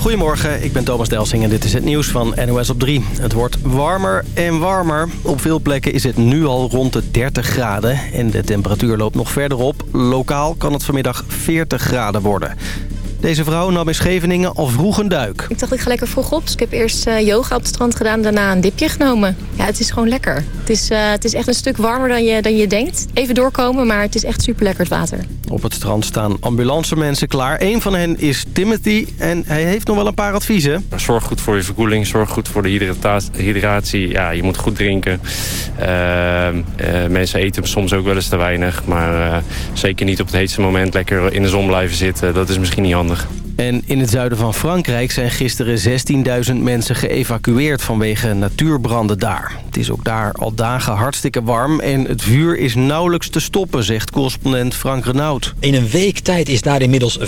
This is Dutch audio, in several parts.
Goedemorgen, ik ben Thomas Delsing en dit is het nieuws van NOS op 3. Het wordt warmer en warmer. Op veel plekken is het nu al rond de 30 graden en de temperatuur loopt nog verder op. Lokaal kan het vanmiddag 40 graden worden. Deze vrouw nam in Scheveningen al vroeg een duik. Ik dacht ik ga lekker vroeg op. Dus ik heb eerst uh, yoga op het strand gedaan, daarna een dipje genomen. Ja, het is gewoon lekker. Het is, uh, het is echt een stuk warmer dan je, dan je denkt. Even doorkomen, maar het is echt super lekker het water. Op het strand staan ambulancemensen klaar. Een van hen is Timothy en hij heeft nog wel een paar adviezen. Zorg goed voor je verkoeling, zorg goed voor de hydratatie. Ja, je moet goed drinken. Uh, mensen eten soms ook wel eens te weinig. Maar zeker niet op het heetste moment lekker in de zon blijven zitten. Dat is misschien niet handig verstandig. En in het zuiden van Frankrijk zijn gisteren 16.000 mensen geëvacueerd vanwege natuurbranden daar. Het is ook daar al dagen hartstikke warm en het vuur is nauwelijks te stoppen, zegt correspondent Frank Renaud. In een week tijd is daar inmiddels 15.000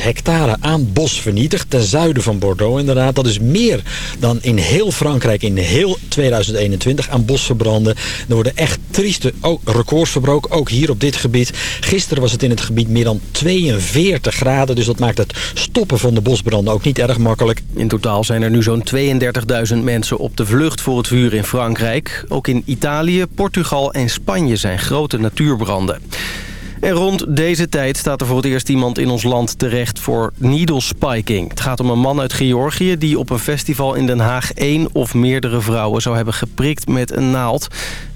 hectare aan bos vernietigd, ten zuiden van Bordeaux inderdaad. Dat is meer dan in heel Frankrijk in heel 2021 aan bosverbranden. Er worden echt trieste records verbroken, ook hier op dit gebied. Gisteren was het in het gebied meer dan 42 graden, dus dat maakt het stoppen van de bosbranden ook niet erg makkelijk. In totaal zijn er nu zo'n 32.000 mensen op de vlucht voor het vuur in Frankrijk. Ook in Italië, Portugal en Spanje zijn grote natuurbranden. En rond deze tijd staat er voor het eerst iemand in ons land terecht voor needle spiking. Het gaat om een man uit Georgië die op een festival in Den Haag één of meerdere vrouwen zou hebben geprikt met een naald.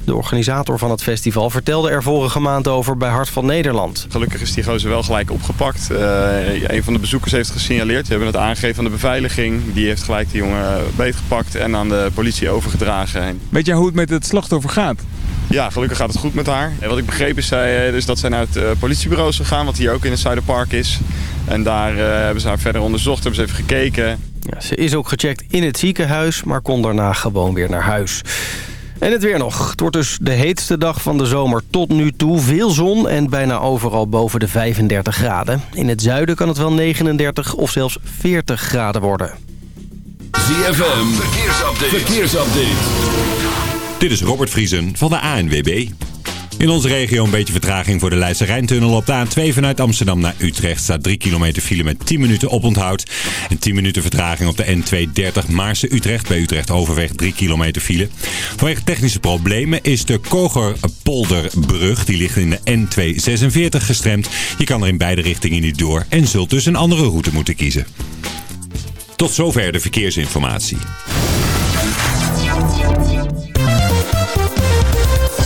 De organisator van het festival vertelde er vorige maand over bij Hart van Nederland. Gelukkig is die gozer wel gelijk opgepakt. Uh, een van de bezoekers heeft gesignaleerd. Die hebben het aangegeven aan de beveiliging. Die heeft gelijk die jongen beetgepakt en aan de politie overgedragen. Weet jij hoe het met het slachtoffer gaat? Ja, gelukkig gaat het goed met haar. En wat ik begreep is zij, dus dat zij naar het uh, politiebureau is gegaan, wat hier ook in het Zuiderpark is. En daar uh, hebben ze haar verder onderzocht, hebben ze even gekeken. Ja, ze is ook gecheckt in het ziekenhuis, maar kon daarna gewoon weer naar huis. En het weer nog. Het wordt dus de heetste dag van de zomer tot nu toe. Veel zon en bijna overal boven de 35 graden. In het zuiden kan het wel 39 of zelfs 40 graden worden. ZFM, verkeersupdate. verkeersupdate. Dit is Robert Vriesen van de ANWB. In onze regio een beetje vertraging voor de Leidse Rijntunnel. Op de A2 vanuit Amsterdam naar Utrecht staat 3 kilometer file met 10 minuten oponthoud. En 10 minuten vertraging op de N230 Maarse-Utrecht. Bij Utrecht Overweg 3 kilometer file. Vanwege technische problemen is de Kogerpolderbrug, die ligt in de N246 gestremd. Je kan er in beide richtingen niet door en zult dus een andere route moeten kiezen. Tot zover de verkeersinformatie.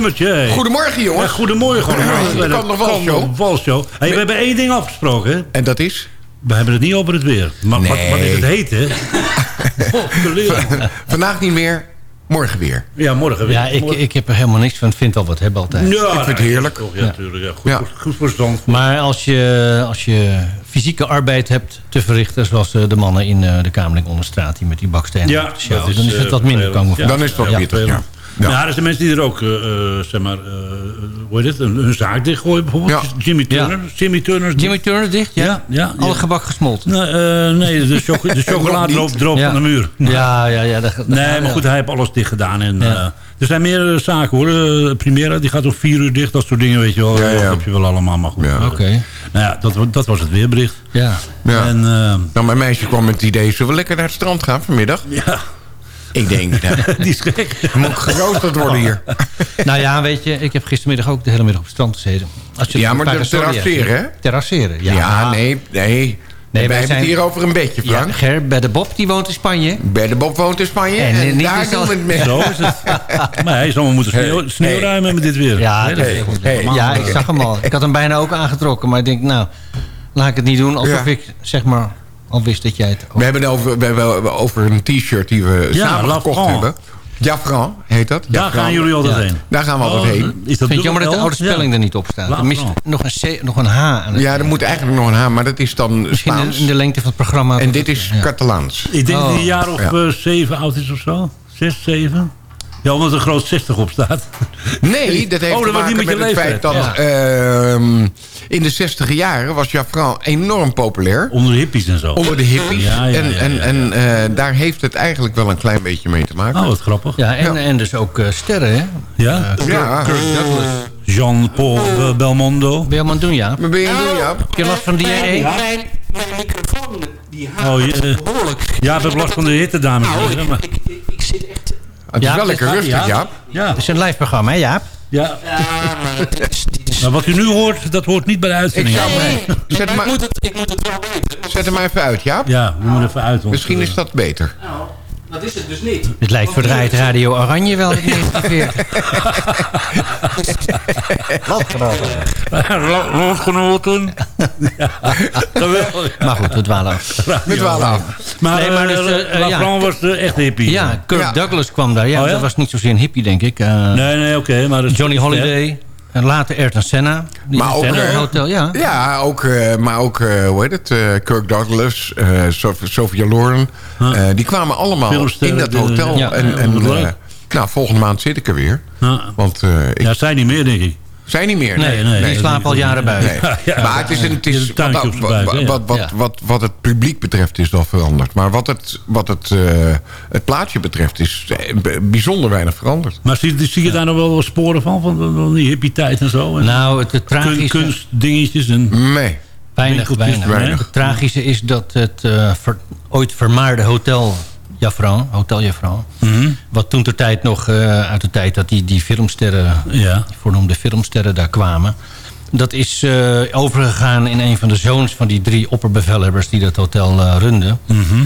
Nummertje. hey. Goedemorgen, jongens. Ja, goedemorgen. De carnavalshow. Carnavalshow. Hey, we hebben één ding afgesproken. Hè? En dat is? We hebben het niet over het weer. Maar wat, Nee. wat is het heet, hè? Oh. Vandaag niet meer, morgen weer. Ja, morgen weer. Ja, ik, ik heb er helemaal niks van. vind al wat hebben altijd. Ja, Ik vind het heerlijk. Toch, ja, Ja. natuurlijk. Ja, goed, Ja. Goed, goed verstand. Maar als je, als je fysieke arbeid hebt te verrichten... zoals eh, de mannen in eh, de Kamerling Onderstraat... die met die bakstenen Ja, dat is, dan is het eh, wat minder. Kan. Dan is het wel Ja, pittig, ja. Ja. Ja. er zijn mensen die er ook, eh, eh, zeg maar, eh, hoe heet het, een, een zaak dichtgooien bijvoorbeeld. Ja. Jimmy Turner. Jimmy Turner. Jimmy Turner dicht, ja? Ja, ja, Alle gebak gesmolten. Nee, eh, nee de, choco de droop Ja. van de muur. Ja, ja, ja. Dat, dat- Nee, maar ja. goed, hij heeft alles dicht gedaan. En, Ja. eh, er zijn meerdere zaken hoor. Primera, die gaat om vier uur dicht. Dat soort dingen, weet je wel. Ja, ja. Dat heb je wel allemaal, maar goed. Ja. Oké, Nou ja, dat, dat was het weerbericht. ja. Ja. En eh, Nou, mijn meisje kwam met het idee, zullen we lekker naar het strand gaan vanmiddag? ja, Ik denk, nou, die is gek. moet geroosterd worden hier. Nou ja, weet je, ik heb gistermiddag ook de hele middag op het strand gezeten. Als je Ja, maar terrasseren, hè? Terrasseren, ja. Ja, nee, nee. wij wij hebben zijn- het hier over een bedje, Ja, Frank. Ger, bij de Bob, die woont in Spanje. Bij de Bob woont in Spanje En, daar doen al- we het mee. Zo is het. Maar hij zal maar moeten sneeuw, sneeuw Hey. ruimen met dit weer. Ja, Nee, dat dat- is goed. hey, ja, ik zag hem al. Ik had hem bijna ook aangetrokken. Maar ik denk, nou, laat ik het niet doen. Alsof Ja. ik, zeg maar, al wist dat jij het... We hebben het over, we hebben over een t-shirt die we Ja, samen La gekocht France. hebben. Jafran heet dat. Daar gaan jullie altijd Ja. heen. Daar gaan we altijd Oh, heen. Is dat Ik vind het jammer dat de oude spelling Ja. er niet op staat. Er mist nog een, C, nog een H aan het Ja, er moet eigenlijk nog een H, maar dat is dan Misschien Spaans. in de lengte van het programma. En dit is Ja. Catalaans. Ik denk dat hij Oh. een jaar of Ja. eh, zeven oud is of zo. Zes, zeven. Ja, omdat er een groot 60 op staat. Nee, dat heeft Oh, te dat maken niet met, het leeftijd. feit dat Ja. ehm, in de 60 jaren was Jafran enorm populair. Onder de hippies en zo. Onder de hippies. Ja, ja, en ja, ja, en, ja. en eh, daar heeft het eigenlijk wel een klein beetje mee te maken. Oh, wat grappig. Ja, en, Ja. en dus ook eh, sterren, hè? Ja? ja. Jean-Paul Be- Belmondo. Doen, ja? Maar ben je aan het doen, Jaap? Heb je last van diarree? Mijn, mijn microfoon, die haalt Oh, je, behoorlijk. ja, we hebben last van de hitte, dames en Nou, heren. ik, ik zit echt... Het is Ja, wel lekker rustig, ja. Jaap. ja, Het is een live programma, hè, Jaap? ja. Ja, maar wat u nu hoort, dat hoort niet bij de Ik uitzending. zou nee, maar, zet, hem ik, maar, moet het, ik moet het wel weten. zet hem maar even uit, Jaap. Ja, we moeten even uit. Misschien is dat beter. Nou, dat is het dus niet. Het lijkt verdraaid Radio Oranje wel in 1940. Lotgenoten. Ja, geweldig. Maar goed, we dwalen af. Dwalen af. Maar, Nee, maar dus, eh, eh, La ja. France was de echt hippie. Ja, Kirk Ja. Douglas kwam daar. Ja, Oh, ja? dat was niet zozeer een hippie, denk ik. Eh, Nee, nee, oké. maar het- Johnny Holiday. En later Ayrton Senna. Die Maar ook, eh, Hotel, ja. Ja, ook, eh, maar ook, eh, hoe heet het, Kirk Douglas, Sophia Loren. die kwamen allemaal in dat de- hotel. ja, en, ja, en, nou, volgende maand zit ik er weer. Want ik Ja, zij niet meer, denk ik. Zijn niet meer. Nee, nee, die slapen al jaren buiten. Nee. Ja, maar het is, een, het is wat, wat, wat, wat, wat het publiek betreft is dat veranderd. Maar wat het, wat het, eh, het plaatje betreft is eh, bijzonder weinig veranderd. Maar zie, zie je daar nog wel wat sporen van? Van, van die hippie tijd en zo? En Nou, het, het kun- tragische... kunstdingetjes en... Nee. Weinig, weinig. weinig. Het tragische is dat het eh, ver- ooit vermaarde hotel Jafran, Hotel Jafran... Mhm. wat toen ter tijd nog eh, uit de tijd dat die, die filmsterren... Ja. die voornoemde filmsterren daar kwamen... dat is eh, overgegaan in een van de zoons van die drie opperbevelhebbers... die dat hotel eh, runden. Mhm.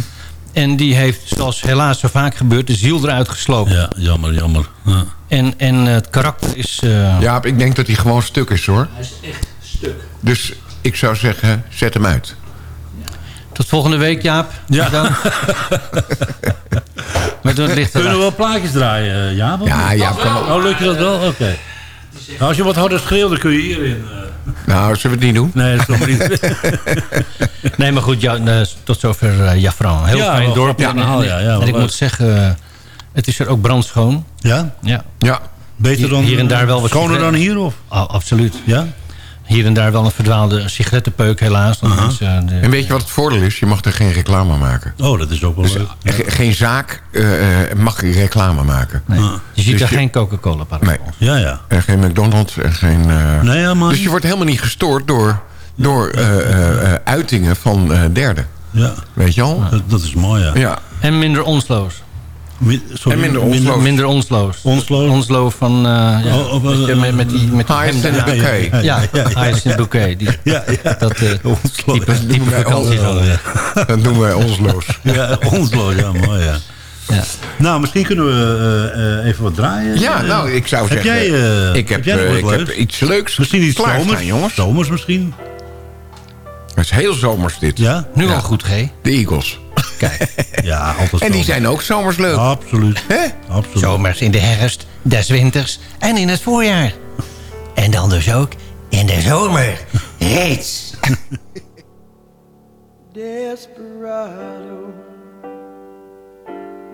En die heeft, zoals helaas zo vaak gebeurt... de ziel eruit gesloopt. Ja, jammer, jammer. Ja. En, en het karakter is... eh, Ja, ik denk dat hij gewoon stuk is hoor. Hij is echt stuk. Dus ik zou zeggen, zet hem uit. Tot volgende week, Jaap. Ja. Dan. Met het licht Kunnen we wel plaatjes draaien, eh, Jaap? Ja? Jaap kan wel. Oh, lukt je dat wel? Oké. Nou, als je wat harder schreeuwt, dan kun je hierin. eh. Nou, zullen we het niet doen? Nee, dat is toch niet. Nee, maar goed, ja, eh, tot zover eh Jafran. Heel Ja, fijn dorp. grappig verhaal, ja, ja, en ik leuk. moet zeggen, het is er ook brandschoon. Ja? Ja. Ja. Beter dan, hier en daar wel wat schoner dan hier? Of? Oh, absoluut. Ja? Hier en daar wel een verdwaalde sigarettenpeuk helaas. Mensen, eh, de- En weet je wat het voordeel is? Je mag er geen reclame maken. Oh, dat is ook wel leuk. Ge- Geen zaak eh, eh, mag reclame maken. nee. Je ziet Dus er je- geen Coca-Cola. Nee. Ja, ja. En geen McDonald's en geen... eh, Nee, ja, maar... Dus je wordt helemaal niet gestoord door, door eh, eh, eh, uitingen van eh, derden. Ja, Weet je al? dat, dat is mooi, ja. Ja. En minder onsloos. Mi- sorry, En minder onsloos. minder onsloos. Onsloos? Onslo van... eh ja, Oh, oh, met, eh, met, met die... Met die hemden aan. bouquet. Ja, Ja, ja, ja. Bouquet. Die, Ja, ja. Dat eh Onsloos. type, type vakantie. Oh, ja. Dat noemen wij onsloos. Ja, onsloos, ja, mooi, ja. Ja. Nou, misschien kunnen we eh, eh, even wat draaien. Ja, nou, ik zou heb zeggen... Jij, ik heb, jij eh, ik heb iets leuks Misschien iets zomers, jongens. Zomers misschien. Het is heel zomers dit. Ja? Nu Ja. al goed, G. De Eagles. Kijk, Ja, altijd En die zijn ook zomers leuk. Absoluut. Hè? Absoluut. zomers in de herfst, des winters en in het voorjaar. En dan dus ook in de zomer. Reeds. Desperado,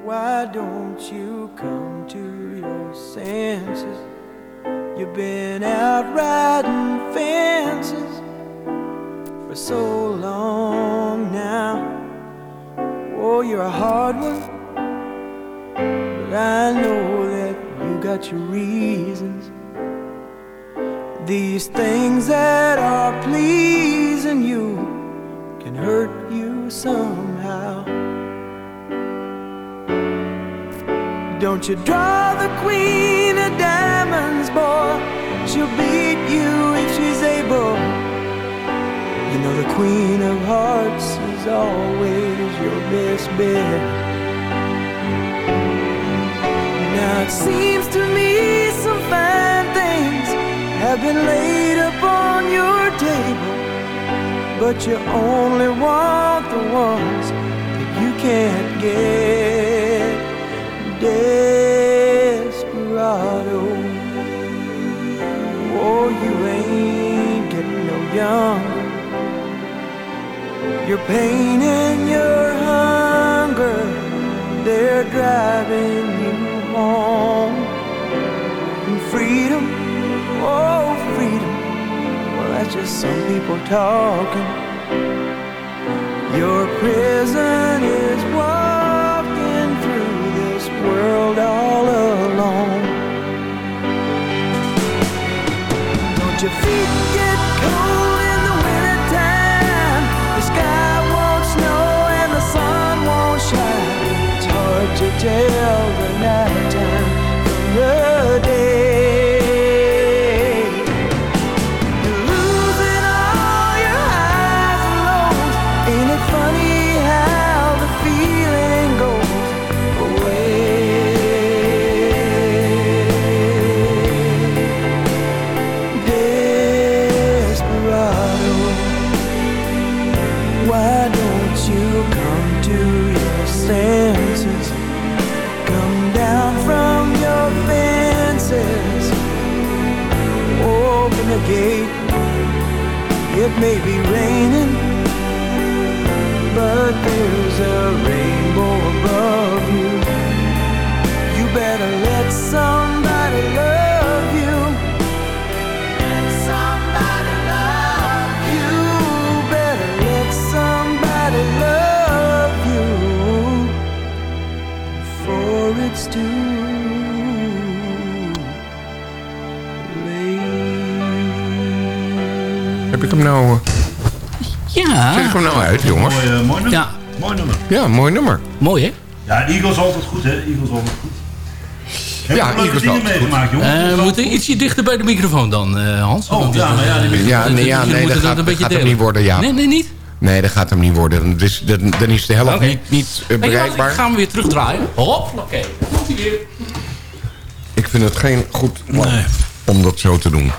why don't you come to your senses? You've been out riding fences for so long now. Oh, you're a hard one, but I know that you got your reasons. These things that are pleasing you can hurt you somehow. Don't you draw the queen of diamonds, boy? She'll beat you if she's able. You know the queen of hearts is always your best bet. Now it seems to me some fine things have been laid upon your table. But you only want the ones that you can't get. Desperado. Oh, you ain't getting no younger. Your pain and your hunger, they're driving you home. And freedom, oh, freedom. Well, that's just some people talking. Your prison is walking through this world all alone. Don't your feet hard to tell the nighttime It may be raining, but there's a rainbow above you. You better let somebody love you. Somebody love you. Better let somebody love you before it's too hem nou... eh, Ja. Zet ik hem nou uit, jongens? Mooi, eh, mooi nummer. Ja. Mooi nummer. Ja, mooi nummer. Mooi, hè? Ja, Eagles altijd goed, hè? Eagles altijd goed. Heb Ja, Eagles dingen altijd goed. meegemaakt, jongen? Eh, we moeten ietsje dichter bij de microfoon dan, eh, Hans. Oh, ja, maar ja, die Ja, nee, ja, nee dat gaat, dat hem niet worden, ja. Nee, nee, niet? Nee, dat gaat hem niet worden. Dan is, dan, dan is de helft niet, niet bereikbaar. ik ga hem weer terugdraaien. Hop, oké. Komt hij weer. Ik vind het geen goed plan om dat zo te doen.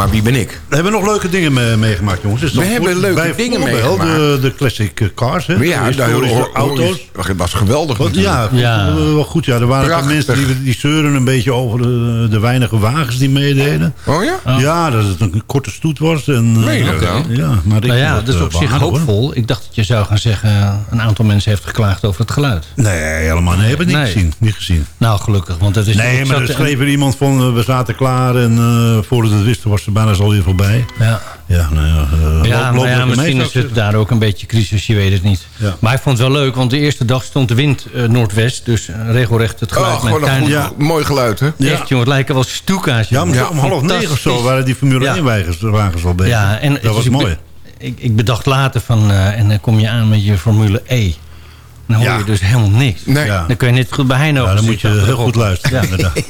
Maar wie ben ik? We hebben nog leuke dingen mee- meegemaakt, jongens. Dus We hebben goed, leuke bij dingen meegemaakt. De, de classic eh, cars, hè? Ja, de daar historische hoor- hoor- auto's. Het was geweldig Wat, ja, wel goed. Ja, er waren ook Prachtig. mensen die, die zeuren een beetje over de, de weinige wagens die meededen. Oh ja? Ja, dat het een korte stoet was. En, eh, Meen je dat nou? Ja, maar ik Nou ja, dat is eh, op zich aardig, hoor. hoopvol. Ik dacht dat je zou gaan zeggen... een aantal mensen heeft geklaagd over het geluid. Nee, helemaal nee. Heb ik niet Nee. gezien. Niet gezien. Nou, gelukkig. Want het is Nee, maar er schreef er iemand van, eh, we zaten klaar en eh, voordat het wisten was bijna al weer voorbij. Ja. Ja, nou ja, eh, Ja, loop- ja, mee, misschien is het daar ook een beetje crisis, je weet het niet. Ja. Maar ik vond het wel leuk, want de eerste dag stond de wind eh, noordwest. Dus eh, regelrecht het geluid Oh, gewoon een goed, mooi geluid, hè? Ja. Echt, jongen, het lijken wel stoeka's. Ja, maar om half negen of zo waren die Formule Ja. 1 wagens, wagens al bezig. Ja, en dat was mooi. Ik, ik bedacht later van, eh, en dan kom je aan met je Formule E. Dan hoor Ja. je dus helemaal niks. Nee. Ja. Dan kun je net goed bij Heino Ja, dan moet je heel goed luisteren. inderdaad.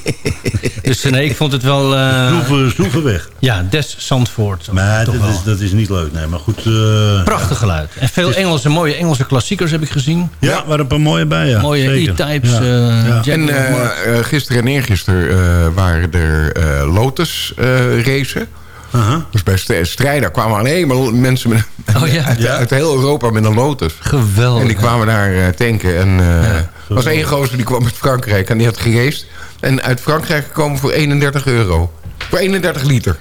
Dus eh, nee, ik vond het wel... eh, Stroeven, stroeven weg. ja, Des Zandvoort. Maar Toch dat is, dat is niet leuk, nee. Maar goed. eh, Prachtig geluid. En veel Engelse, mooie Engelse klassiekers heb ik gezien. Ja, ja waren een paar mooie bij, ja. Mooie. E-types. Ja. eh, Ja. Jaguar En eh, eh, gisteren en eergisteren eh, waren er eh, Lotus eh Aha. Dus bij St- Strijder kwamen alleen maar mensen met, Oh ja. uit, Ja. uit heel Europa met een Lotus. Geweldig. En die kwamen daar eh, tanken. En eh, er was één gozer die kwam uit Frankrijk en die had geraced. En uit Frankrijk gekomen voor 31 euro. Voor 31 liter.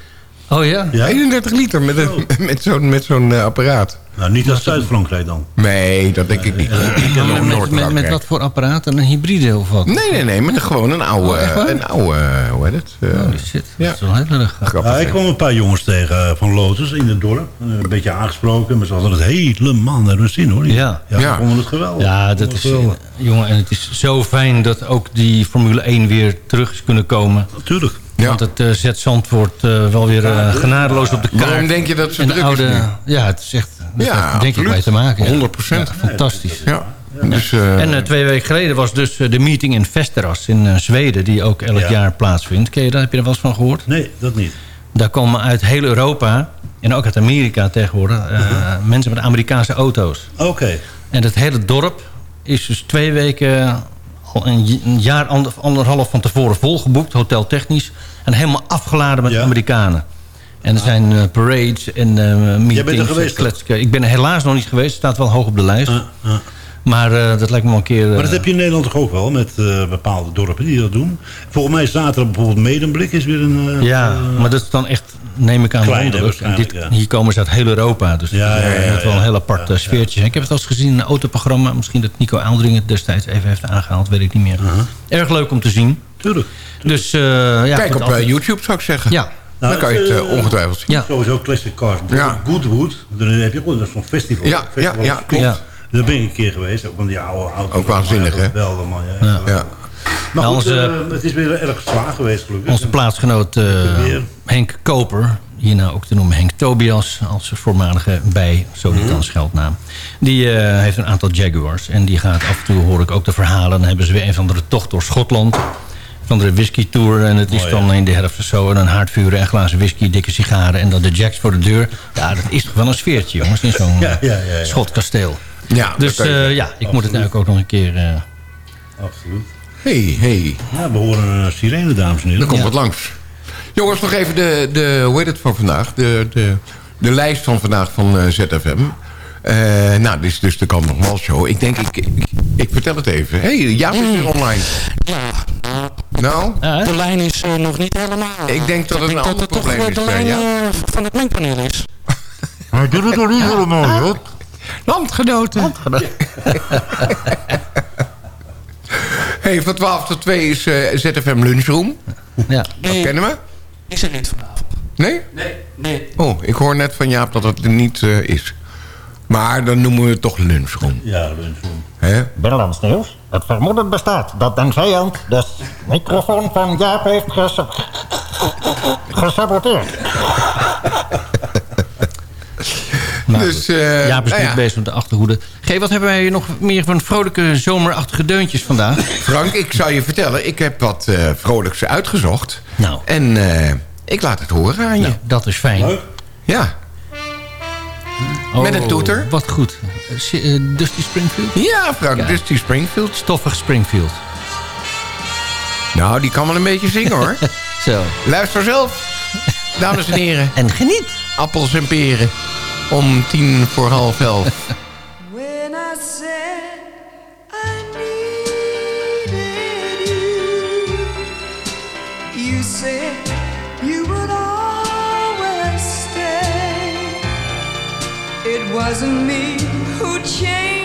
Oh ja? Ja? 31 liter met, een- met zo'n met zo'n eh, apparaat. Nou, niet als Zuid-Frankrijk dan. Nee, dat denk ik niet. Ik ken nog met, met, met Noord-Frankrijk. wat voor apparaat? Een hybride of wat? Nee, nee, nee, met een, gewoon een oude, Oh, een oude, eh, hoe heet het? Eh, Holy shit, Ja. dat is wel heel erg grappig. Ja, ik kwam een paar jongens tegen eh, van Lotus in het dorp. Eh, Een beetje aangesproken, maar ze hadden het helemaal naar hun zin hoor. Ja. ja, Ja. ze vonden het geweldig. Ja, dat is, geweldig. jongen, en het is zo fijn dat ook die Formule 1 weer terug is kunnen komen. Natuurlijk. Ja. Want het uh, zet Zandvoort eh, wel weer eh, genadeloos op de kaart. Waarom denk je dat ze druk oude, is nu? Ja, het is echt, dat Ja, heeft denk ik mee te maken. ja. 100 procent. Ja, fantastisch. Ja. Dus, eh, En eh, twee weken geleden was dus eh, de meeting in Västerås in eh, Zweden... die ook elk Ja. jaar plaatsvindt. Ken je dat? Heb je er wel eens van gehoord? Nee, dat niet. Daar komen uit heel Europa... en ook uit Amerika tegenwoordig... eh, mensen met Amerikaanse auto's. Oké. En het hele dorp is dus twee weken... al een, jaar, ander, anderhalf van tevoren volgeboekt, hoteltechnisch... en helemaal afgeladen met Ja. Amerikanen. En er zijn eh, parades en eh meetings. geweest, eh. Ik ben er helaas nog niet geweest. staat wel hoog op de lijst. Ah. Maar eh, dat lijkt me wel een keer... eh, Maar dat heb je in Nederland toch ook wel, met eh, bepaalde dorpen die dat doen. Volgens mij zaterdag bijvoorbeeld Medemblik is weer een... eh, Ja, eh, maar dat is dan echt, neem ik aan, Klein, dit, ja. Hier komen ze uit heel Europa. Dus Ja, dat ja, is ja, wel een heel apart Ja, eh, sfeertje. Ik heb het al eens gezien in een autoprogramma. Misschien dat Nico Aaldering het destijds even heeft aangehaald. Weet ik niet meer. Erg leuk om te zien. Tuurlijk. Dus eh, ja, Kijk op eh, altijd- YouTube zou ik zeggen. Ja, Dan kan je het eh, ongetwijfeld zien. Ja. Sowieso Classic Cars. Ja. Goodwood, dan heb je dat is zo'n festival. Ja, festival ja, ja, klopt. Ja. Daar ben ik een keer geweest, ook van die oude auto's. Ook waanzinnig, hè? dat Belde, man, ja. Ja. Ja. Maar Nou, goed, onze- eh, het is weer erg zwaar geweest gelukkig. onze plaatsgenoot eh. Henk Koper... hierna ook te noemen Henk Tobias... als voormalige bij, zo Mhm. niet als scheldnaam. Die eh, heeft een aantal Jaguars. En die gaat af en toe, hoor ik ook de verhalen... dan hebben ze weer een van de tocht door Schotland... van de whisky tour. En het is Mooi, dan in de herfst of zo... en dan haardvuren en glazen whisky, dikke sigaren... en dan de jacks voor de deur. Ja, dat is toch wel een sfeertje, jongens... in zo'n Ja, ja, ja, ja. schotkasteel. Ja, Dus dat kan je eh, ja, ik moet het eigenlijk ook nog een keer... eh, Absoluut. Hey, hey. Ja, we horen een sirene, dames en heren. Er komt Ja. wat langs. Jongens, nog even de, de, hoe heet het van vandaag? De, de, de lijst van vandaag van eh, ZFM. Eh, nou, dit is dus de Kant nog wel show. Ik denk, ik, ik, ik vertel het even. hey, Jaap is weer online. Nou, ah, De lijn is eh, nog niet helemaal. ik denk dat het een ander toch probleem eh, is. de eh, lijn ja. eh, van het mengpaneel is. Hij doet het nog niet helemaal, hoor. Landgenoten. hey, van 12 tot 2 is eh, ZFM Lunchroom. ja. Dat kennen we. Is er niet vanavond. Nee? Nee. Nee. Oh, ik hoor net van Jaap dat het er niet eh, is. Maar dan noemen we het toch Lunchroom. Ja, lunchroom. Binnenlands nieuws. Het vermoeden bestaat dat een vijand de microfoon van Jaap heeft ges gesaboteerd. Nou, Dus, eh, Jaap is nou ja. bezig met de achterhoede. G, wat hebben wij nog meer van vrolijke zomerachtige deuntjes vandaag? Frank, ik zou je vertellen, ik heb wat eh, vrolijks uitgezocht. Nou. En eh, ik laat het horen aan je. Nou, dat is fijn. Leuk. Ja. Met een toeter. Wat goed. Dusty Springfield? Ja, Frank, Ja. dus die Springfield. Stoffig Springfield. Nou, die kan wel een beetje zingen hoor. Zo. Luister zelf. dames en heren. En geniet. Appels en peren. Om tien voor half elf. When I said I needed you, you said you would always stay. It wasn't me who changed,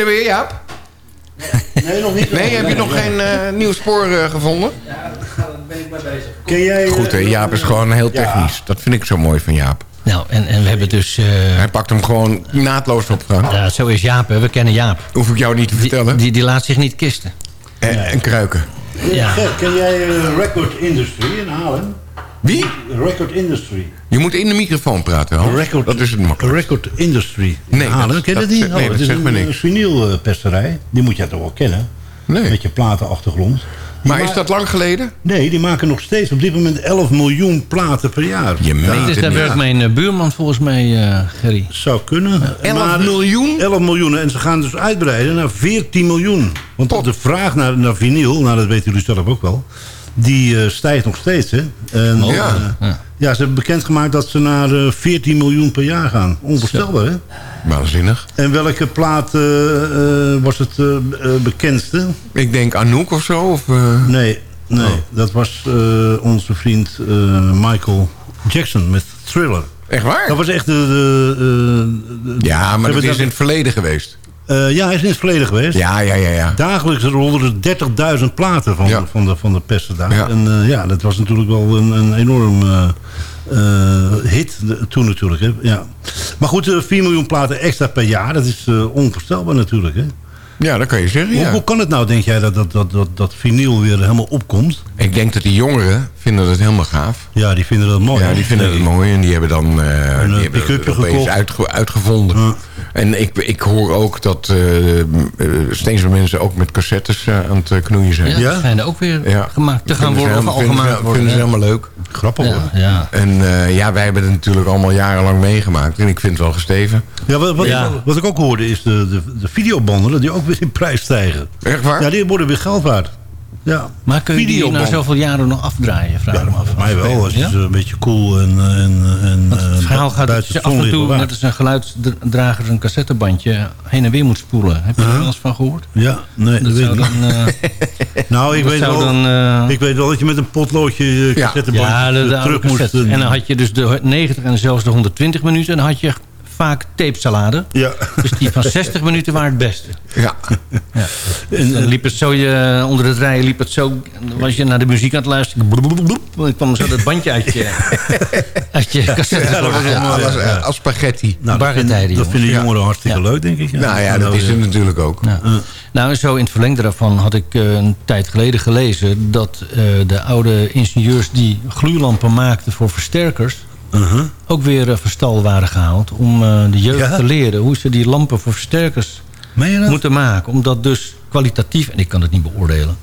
er weer, Jaap? Nee, nog niet. Nee, heb je nog geen eh, nieuw spoor eh, gevonden? Daar ben ik mee bezig. Ken jij... eh, Goed, hè, Jaap is gewoon heel technisch. Dat vind ik zo mooi van Jaap. Nou, en, en we hebben dus... eh, Hij pakt hem gewoon naadloos op, ja, zo is Jaap, hè. we kennen Jaap. Hoef ik jou niet te vertellen. Die, die laat zich niet kisten. En, en kruiken. Ja. Ken jij Record Industry in Haarlem? Wie? Record Industry. Je moet in de microfoon praten, Hans. Record, Dat is het makkelijk. Record Industry. Nee, dat- ken je dat dat niet? nee, Oh, dat het is zegt me een niks. eh, vinylpesterij. Die moet jij toch wel kennen? Nee. Met je platenachtergrond. Die Maar is dat lang geleden? Nee, die maken nog steeds op dit moment 11 miljoen platen per jaar. Je meent Dat is, het daar werkt mijn eh, buurman volgens mij, eh Gerry. Zou kunnen. 11 Maar- miljoen? 11 miljoen. En ze gaan dus uitbreiden naar 14 miljoen. Want de vraag naar, naar vinyl, nou dat weten jullie zelf ook wel... die eh, stijgt nog steeds. Hè? En, Oh, ja. eh, ja, ze hebben bekendgemaakt dat ze naar eh, 14 miljoen per jaar gaan. Onvoorstelbaar, hè? Waanzinnig. En welke plaat eh, eh, was het eh, eh, bekendste? Ik denk Anouk of zo. Of, eh, Nee, nee. Oh. dat was eh, onze vriend eh, Michael Jackson met Thriller. Echt waar? Dat was echt de... de, de- de- Ja, maar dat is in het verleden geweest. Eh, ja, hij is in het verleden geweest. Ja, ja, ja, ja. Dagelijks rolden er 30.000 platen van, Ja. van, de, van de Pesterdag. Ja. En eh, ja, dat was natuurlijk wel een, een enorm eh, hit de- toen natuurlijk. Hè. Ja. Maar goed, eh, 4 miljoen platen extra per jaar, dat is onvoorstelbaar natuurlijk. Hè. Ja, dat kan je zeggen, Hoe, ja. hoe kan het nou, denk jij, dat, dat, dat, dat, dat vinyl weer helemaal opkomt? Ik denk dat die jongeren vinden dat helemaal gaaf. Ja, die vinden dat mooi. Ja, die vinden het mooi en die hebben dan Een, die hebben pick-upje het opeens gekocht. uitge- uitgevonden. Ja. En ik, ik hoor ook dat eh, eh, steeds meer mensen ook met cassettes eh, aan het knoeien zijn. Ja, Ja? die zijn er ook weer Ja. gemaakt, te gaan worden of al gemaakt vinden ze- worden. Vinden ze helemaal leuk. Grappig hoor. Ja. En eh, ja, wij hebben het natuurlijk allemaal jarenlang meegemaakt. En ik vind het wel gesteven. Ja, wat, wat, Ja. Ik, wat ik ook hoorde is de, de, de videobanden die ook weer in prijs stijgen. Echt waar? Ja, die worden weer geld waard. Ja. Maar kun je die na Videoband. zoveel jaren nog afdraaien? Vraag Ja, me af. mij wel. Als je Ja? een beetje cool en, en, en het eh, verhaal gaat dat buiten je het af en toe, net als een geluidsdrager, een cassettebandje heen en weer moet spoelen. Heb je er wel eens van gehoord? Ja, nee, dat, weet ik niet. dan, eh, nou, ik weet, wel, dan, eh, ik weet wel dat je met een potloodje uh, ja, terug moest. eh, En dan had je dus de 90 en zelfs de 120 minuten. En dan had je vaak tapesalade. Ja. Dus die van 60 minuten waren het beste. Ja. ja. En dan liep het zo, je, onder het rijden liep het zo... dan was je naar de muziek aan het luisteren. dan kwam zo dat bandje uit je, uit je cassette. Ja, dat was Ja, als, spaghetti. Nou, dat, dat vinden jongeren hartstikke leuk, denk ik. Nou ja, dat is het natuurlijk ook. Ja. Nou, en zo in het verlengde daarvan had ik eh, een tijd geleden gelezen... dat eh, de oude ingenieurs die gloeilampen maakten voor versterkers... Uh-huh. ook weer eh, van stal waren gehaald om eh, de jeugd Ja? te leren... hoe ze die lampen voor versterkers moeten maken. Omdat dus kwalitatief, en ik kan het niet beoordelen...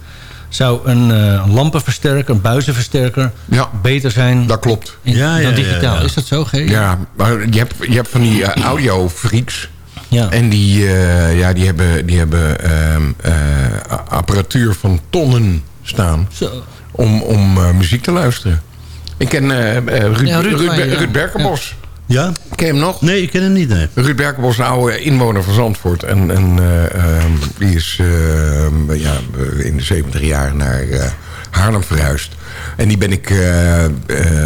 zou een, eh, een lampenversterker, een buizenversterker... Ja. beter zijn Dat klopt. in- Ja, ja, dan ja, digitaal. ja. Is dat zo, G? Ja, maar je hebt, je hebt van die uh, audio-freaks. Ja. En die, uh, ja, die hebben, die hebben uh, uh, apparatuur van tonnen staan. Zo. Om, om uh, muziek te luisteren. Ik ken Ruud, Ja, Ruud, Ruud, Ruud, Berkenbos. Ja? Ken je hem nog? Nee, ik ken hem niet, nee. Ruud Berkenbos, een oude inwoner van Zandvoort. En, en um, die is uh, ja, in de 70 jaar naar uh, Haarlem verhuisd. En die ben ik uh,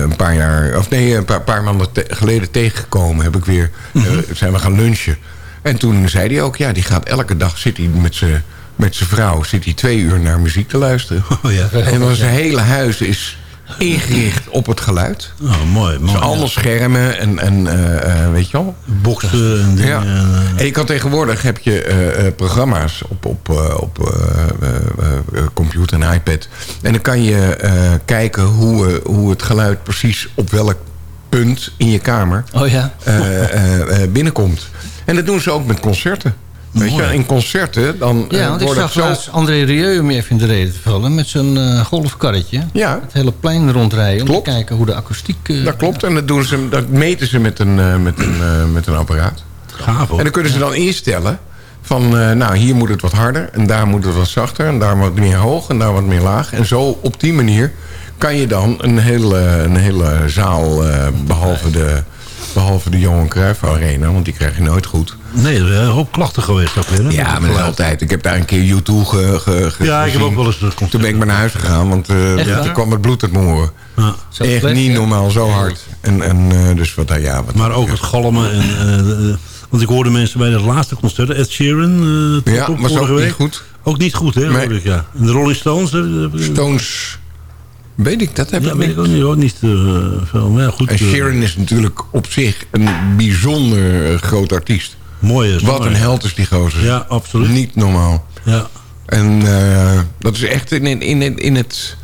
een paar jaar, of nee, een paar, paar maanden te geleden tegengekomen. Heb ik weer, mm -hmm. zijn we gaan lunchen. En toen zei hij ook, ja, die gaat elke dag zit hij met zijn met zijn vrouw zit hij twee uur naar muziek te luisteren. Oh, ja. En dan zijn hele huis is ingericht op het geluid. Oh, mooi. mooi dus allemaal schermen en, en uh, weet je wel. Boksen en dingen. Ja. En je kan tegenwoordig heb je uh, programma's op, op, op computer en iPad. En dan kan je kijken hoe, hoe het geluid precies op welk punt in je kamer oh, ja. binnenkomt. En dat doen ze ook met concerten. Weet je, in concerten dan Ja, want ik zag zo... André Rieu om even in de reden te vallen... met zijn uh, golfkarretje. Ja. Het hele plein rondrijden klopt. om te kijken hoe de akoestiek... Uh, dat klopt, en dat, doen ze, dat meten ze met een, uh, met een, met een apparaat. Gaaf, hoor. En dan kunnen ze dan instellen van... nou, hier moet het wat harder en daar moet het wat zachter... en daar wat meer hoog en daar wat meer laag. En zo op die manier kan je dan een hele, een hele zaal... behalve de Behalve de Johan Cruijff Arena, want die krijg je nooit goed. Nee, er zijn een hoop klachten geweest. Ook weer, hè? Ja, maar dat is altijd. Ik heb daar een keer YouTube ge, ge, ge Ja, ik heb ook wel eens... Toen ben ik maar naar huis gegaan, want uh, ja. toen kwam het bloed uit mijn oren. Ja. Echt niet ja. normaal, zo hard. En, en uh, dus wat, ja, wat maar ook het galmen. En, uh, want ik hoorde mensen bij het laatste concert, Ed Sheeran... ja, was ook week. niet goed. Ook niet goed, hè? Nee. Ik, ja. En de Rolling Stones... Stones... Weet ik, dat heb ja, ik weet niet. ik ook niet, ook niet uh, veel. Maar goed, en Sharon uh, is natuurlijk op zich een bijzonder groot artiest. Mooi is Wat een held is die gozer. Ja, absoluut. Niet normaal. Ja. En dat is echt in, in, in, in, het,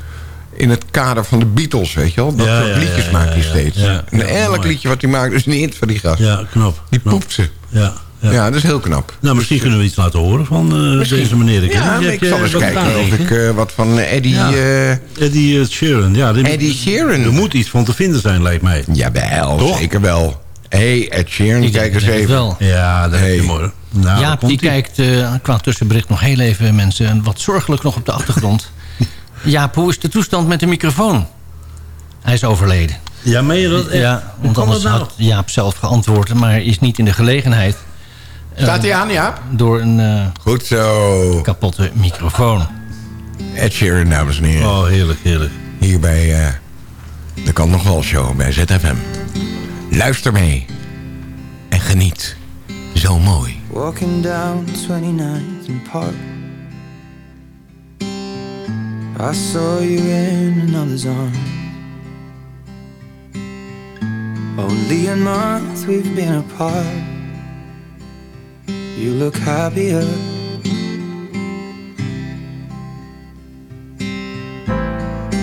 in het kader van de Beatles, weet je wel. Dat ja, soort ja, liedjes ja, maakt hij steeds. en elk liedje wat hij maakt is niet van die gast. Ja, knap. Die knap. poept ze. Ja. Ja. ja, dat is heel knap. Nou, misschien dus, kunnen we iets laten horen van uh, deze meneer. Ik ja, ik zal eens kijken of ik uh, wat van Eddie... Uh, Eddie Sheeran. Ja, Eddie Sheeran. Er moet iets van te vinden zijn, lijkt mij. Jawel, Toch? zeker wel. Hé, hey, Ed Sheeran, ik kijk eens even. Wel. Ja, dat hey. is mooi. Nou, Jaap, die kijkt uh, qua tussenbericht nog heel even, mensen. Wat zorgelijk nog op de achtergrond. Jaap, hoe is de toestand met de microfoon? Hij is overleden. Ja, meen je dat? Ja, want anders nou? had Jaap zelf geantwoord... maar is niet in de gelegenheid... Staat hij aan, Jaap? Door een uh, Goed zo. kapotte microfoon. Ed Sheeran, dames en heren. Oh, heerlijk, heerlijk. Hier bij uh, de Kan Nog Wel Show bij ZFM. Luister mee. En geniet. Zo mooi. Walking down 29th and Park I saw you in another's arms Only a month we've been apart. You look happier.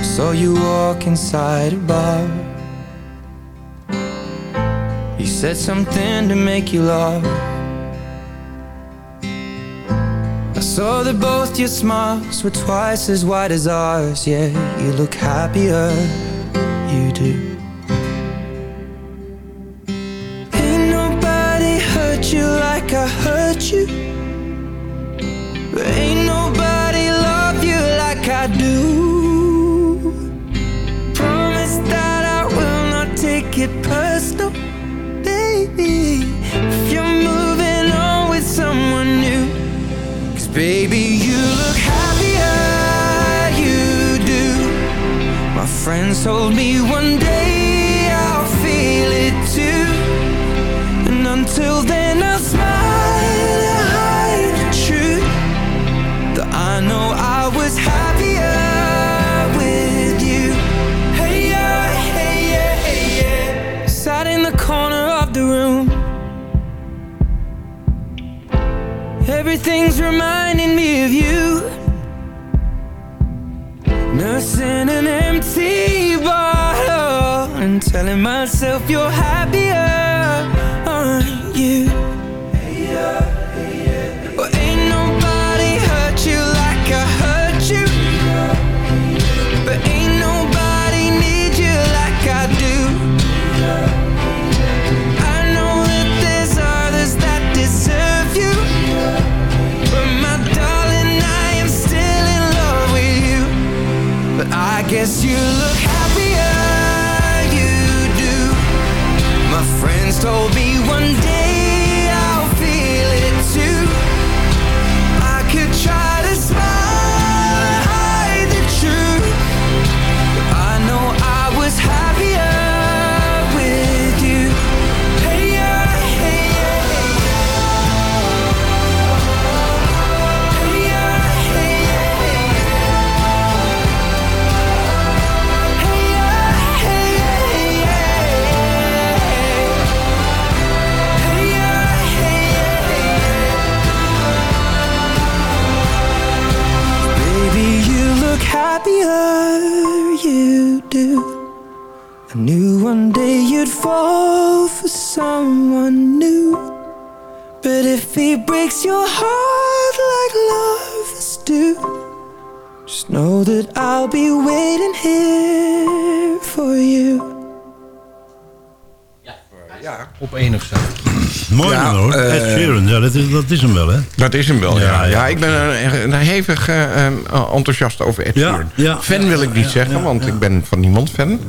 Saw you walk inside a bar. You said something to make you laugh. I saw that both your smiles were twice as wide as ours. Yeah, you look happier. You do. Told me one Guess you look happier, you do. My friends told me one day I'll be waiting here for you. Ja. Op één of zo. Mooi Ja, man hoor. eh, Ed Sheeran, ja, dat is, dat is hem wel hè. Dat is hem wel, ja. Ja, Ja, ja. ik ben een, een hevig eh, eh, enthousiast over Ed Sheeran. ja, fan wil ik niet ja, zeggen, ja, want ja. ik ben van niemand fan.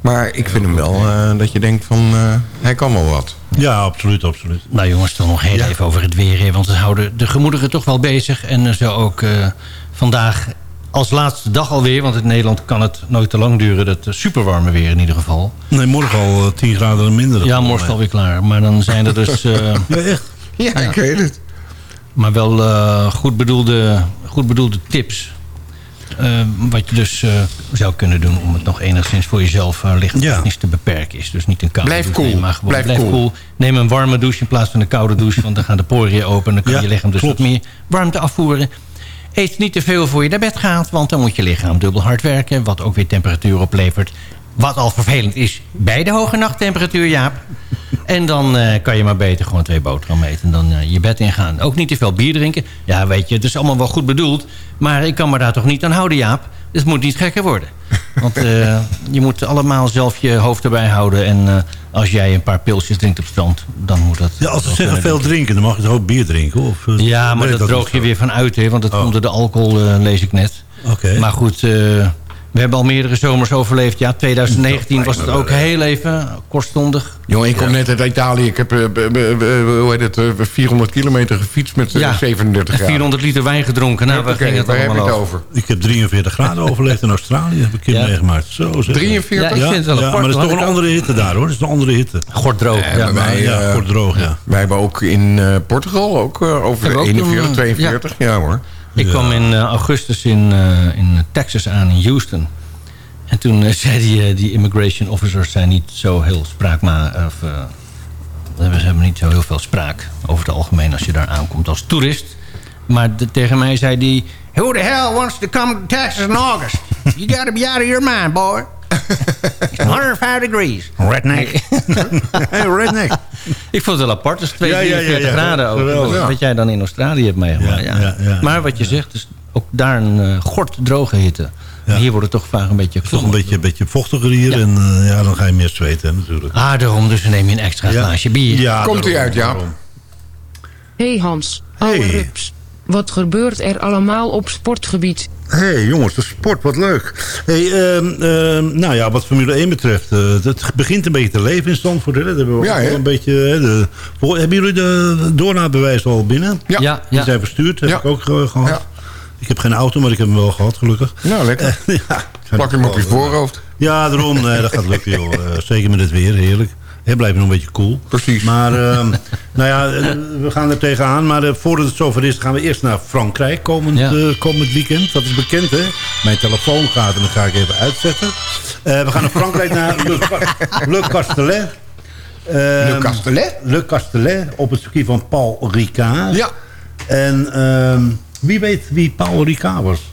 Maar ik vind hem wel eh, dat je denkt van, eh, hij kan wel wat. Ja, absoluut, absoluut. Nou jongens, dan nog heel even over het weer. hè, Want we houden de gemoederen toch wel bezig. En zo ook eh, vandaag als laatste dag alweer. Want in Nederland kan het nooit te lang duren. Dat eh, superwarme weer in ieder geval. Nee, morgen al eh, 10 graden minder. Ja, morgen alweer klaar. Maar dan zijn er dus... eh, Ja, echt. Ja, ik weet het. maar wel eh, goed, bedoelde, goed bedoelde tips. Eh, wat je dus eh, zou kunnen doen om het nog enigszins voor jezelf uh, lichttechnisch te beperken is. Dus niet een koude Blijf douche nemen, maar gewoon Blijf blijf, koel. koel. Neem een warme douche in plaats van een koude douche. Want dan gaan de poriën open en dan kan Ja, je lichaam dus klopt. wat meer warmte afvoeren. Eet niet te veel voor je naar bed gaat, want dan moet je lichaam dubbel hard werken. Wat ook weer temperatuur oplevert. Wat al vervelend is bij de hoge nachttemperatuur, Jaap. En dan eh, kan je maar beter gewoon twee boterhammen eten. En dan eh, je bed ingaan. Ook niet te veel bier drinken. Ja, weet je, het is allemaal wel goed bedoeld. Maar ik kan me daar toch niet aan houden, Jaap. Het moet niet gekker worden. Want eh, je moet allemaal zelf je hoofd erbij houden. En eh, als jij een paar pilsjes drinkt op het strand, dan moet dat... Ja, als ze zeggen veel drinken, dan mag je toch ook bier drinken? Of, eh, Ja, maar dat, droog je weer van uit, hè, want dat Oh. onder de alcohol lees ik net. Oké. Maar goed, we hebben al meerdere zomers overleefd. Ja, 2019 was het ook heel even kortstondig. Jongen, ik kom net uit Italië. Ik heb, eh, hoe heet het, eh, 400 kilometer gefietst met eh, Ja, 37 en graden. 400 liter wijn gedronken. Nou, waar ging het waar heb allemaal het over? over? Ik heb 43 graden overleefd in Australië. Heb ik een keer Ja. meegemaakt. Zo, zeg. 43? Ja, ik vind het wel ja, apart, maar dat is toch een andere hitte daar hoor. Dat is een andere hitte. Gordroog. Eh, ja, mij, ja, eh, droog. Wij hebben ook in eh, Portugal ook eh, over Hebben we ook 41, toen, eh, 42. Ja, hoor. Ik kwam in eh, augustus in, eh, in Texas aan, in Houston. En toen eh, zei die, die immigration officers zijn niet zo heel spraakma... Of, ze hebben niet zo heel veel spraak over het algemeen als je daar aankomt als toerist. Maar de- tegen mij zei die... Who the hell wants to come to Texas in August? You gotta be out of your mind, boy. It's 105 degrees. Redneck. hey, redneck. Ik vond het wel apart. Het is 2, Ja, ja, ja, 43 ja. graden. Ook, Geweldig. Wat jij dan in Australië hebt meegemaakt. Ja, Ja, ja, ja. maar wat je zegt, is ook daar een gort droge hitte. Ja. Hier wordt het toch vaak een beetje Het is toch een beetje, beetje vochtiger hier. Ja. En eh, ja, dan ga je meer zweten natuurlijk. Ah, daarom. Dus dan neem je een extra Ja. glaasje bier. Ja, Komt ie uit, Jaap? daarom. hey Hans, Hey. rups. Wat gebeurt er allemaal op sportgebied? Hey, jongens, de sport, wat leuk. Hey, ehm, ehm, nou ja, wat Formule 1 betreft, eh, het begint een beetje te leven in Zandvoort. Hè? Dat hebben we Ja, een beetje... Hè, de, voor- hebben jullie de doorlaatbewijs al binnen? Ja. Ja, Die zijn verstuurd, heb Ja. ik ook ge- gehad. Ja. Ik heb geen auto, maar ik heb hem wel gehad, gelukkig. Nou, lekker. ja, Plak hem op je voorhoofd. Ja, daarom. Nee, dat gaat lukken, joh. Eh, zeker met het weer, heerlijk. Hè, blijft nog een beetje cool. Precies. Maar, ehm, nou ja, eh, we gaan er tegenaan. Maar eh, voordat het zover is, gaan we eerst naar Frankrijk komend, Ja. eh, komend weekend. Dat is bekend, hè? Mijn telefoon gaat en dat ga ik even uitzetten. Eh, we gaan naar Frankrijk, naar Le Castellet. Ehm, Le Castellet? Le Castellet, op het circuit van Paul Ricard. Ja. En ehm, wie weet wie Paul Ricard was?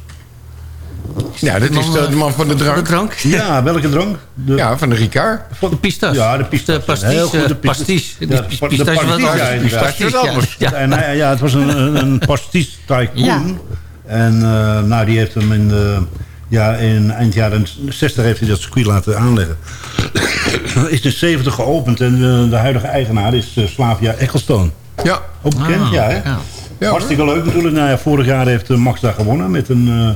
Ja, dat is de, man van de drank. De drank? Ja, welke drank? De, Ja, van de Ricard. De pistas. Ja, de pistas. De pastis, Heel goed, de eh, pastis. Ja, De pastis, ja, anders. Pastis, ja. anders. Ja. En hij- ja, het was een, een, pastis tycoon. Ja. En eh, nou, die heeft hem in, de, ja, in eind jaren 60 heeft hij dat circuit laten aanleggen. is in 70 geopend en eh, de huidige eigenaar is eh, Slavia Ecclestone. Ja. Ook bekend, Ah, ja, hè? ja. Ja, Hartstikke leuk natuurlijk. Nou ja, vorig jaar heeft eh, Max daar gewonnen met een eh,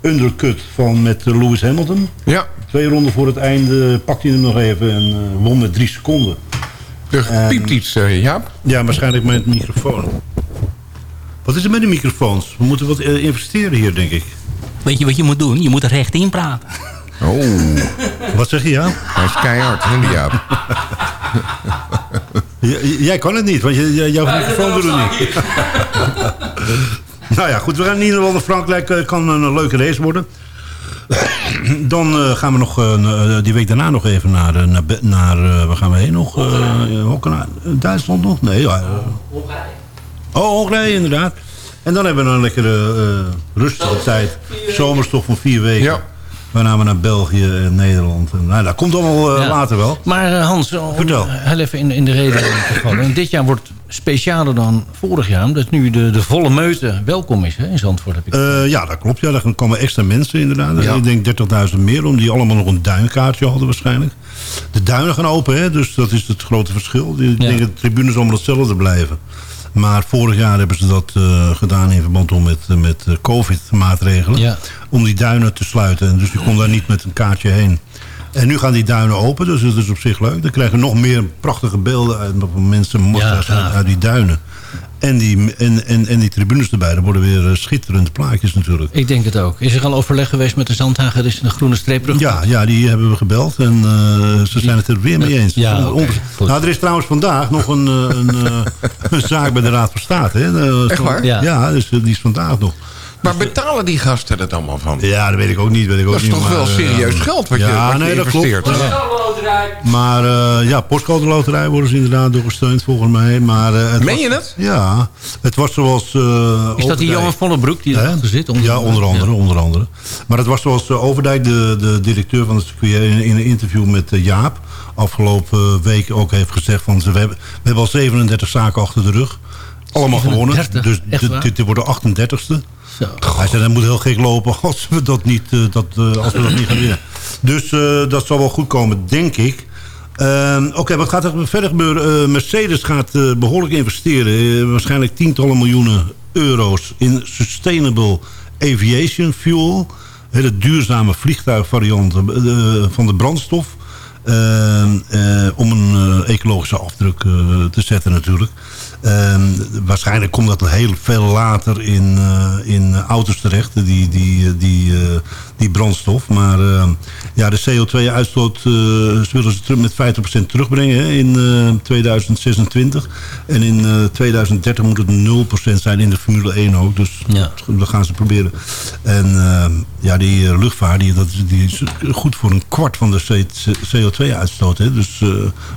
undercut van, met eh, Lewis Hamilton. Ja. Twee ronden voor het einde pakte hij hem nog even en eh, won met drie seconden. Er piept iets, eh, Jaap. Ja, waarschijnlijk met de microfoon. Wat is er met de microfoons? We moeten wat investeren hier, denk ik. Weet je wat je moet doen? Je moet er recht in praten. Oh, Wat zeg je, ja? hij is keihard, hè, die Jaap. J- jij kan het niet, want jouw microfoon doet het niet. Nou ja, goed. We gaan in ieder geval naar Frankrijk. eh, kan een leuke race worden. Dan eh, gaan we nog eh, die week daarna nog even naar... eh, naar, eh, waar gaan we heen nog? Eh. Duitsland nog? Nee, ja. eh. Oh, Hongarije, inderdaad. En dan hebben we een lekkere eh, rustige tijd. Zomerstof van vier weken. Ja. We naar België en Nederland. En, nou, dat komt allemaal eh, Ja. later wel. Maar eh, Hans, om Vertel. heel even in, in de reden te vallen. En dit jaar wordt specialer dan vorig jaar. Omdat nu de, de volle meute welkom is hè, in Zandvoort. Heb ik. Eh, ja, dat klopt. Ja, daar komen extra mensen inderdaad. Ja. Ik denk 30.000 meer, om die allemaal nog een duinkaartje hadden waarschijnlijk. De duinen gaan open, hè, dus dat is het grote verschil. Ik Ja. denk dat de tribunes allemaal hetzelfde blijven. Maar vorig jaar hebben ze dat eh, gedaan in verband om met, met eh, covid-maatregelen. Ja. Om die duinen te sluiten. En Dus je kon daar niet met een kaartje heen. En nu gaan die duinen open, dus dat is op zich leuk. Dan krijgen we nog meer prachtige beelden uit, van mensen Ja, uit die duinen. En die, en, en, en die tribunes erbij, dat worden weer eh, schitterende plaatjes natuurlijk. Ik denk het ook. Is er al overleg geweest met de Zandhagen? Dus de groene streepbrug? Ja, ja, die hebben we gebeld en eh, ze zijn het er weer mee eens. Ja, nou, er is trouwens vandaag nog een, eh, een, eh, een zaak bij de Raad van State. Hè. Echt waar? Ja, Ja. dus die is vandaag nog. Maar betalen die gasten het allemaal van? Ja, dat weet ik ook niet. Weet ik ook Dat is niet, toch maar, wel eh, serieus geld wat je, ja, wat je nee, dat investeert. klopt. Ja. Maar eh, ja, postcode loterij worden ze inderdaad door gesteund volgens mij. Maar, eh, het Meen was- je het? Ja, het was zoals... eh, Is dat die. Johan Vollebroek die erachter zit? ja, onder andere, onder andere. Maar het was zoals Overdijk, de, de directeur van het circuit... in, in een interview met Jaap... afgelopen week ook heeft gezegd... Van, ze, we, hebben, we hebben al 37 zaken achter de rug. Allemaal gewonnen. 37? Dus dit, dit, wordt de 38ste. Zo. Hij zei, dat moet heel gek lopen als we dat niet, eh, dat, eh, als we dat niet gaan winnen. Dus eh, dat zal wel goed komen, denk ik. Ehm, Oké, wat gaat er verder gebeuren? Mercedes gaat eh, behoorlijk investeren. waarschijnlijk tientallen miljoenen euro's in sustainable aviation fuel. Hè, de duurzame vliegtuigvariant van de brandstof. Ehm, eh, om een ecologische afdruk te zetten natuurlijk. Ehm, waarschijnlijk komt dat heel veel later in, eh, in auto's terecht, die, die, die, eh, die brandstof. Maar ehm, ja, de CO2-uitstoot eh, willen ze terug met 50% terugbrengen hè, in eh, 2026. En in eh, 2030 moet het 0% zijn in de Formule 1 ook. Dus Ja. dat gaan ze proberen. En ehm, ja, die eh, luchtvaart die, dat, is- die is goed voor een kwart van de CO2-uitstoot. Dus eh,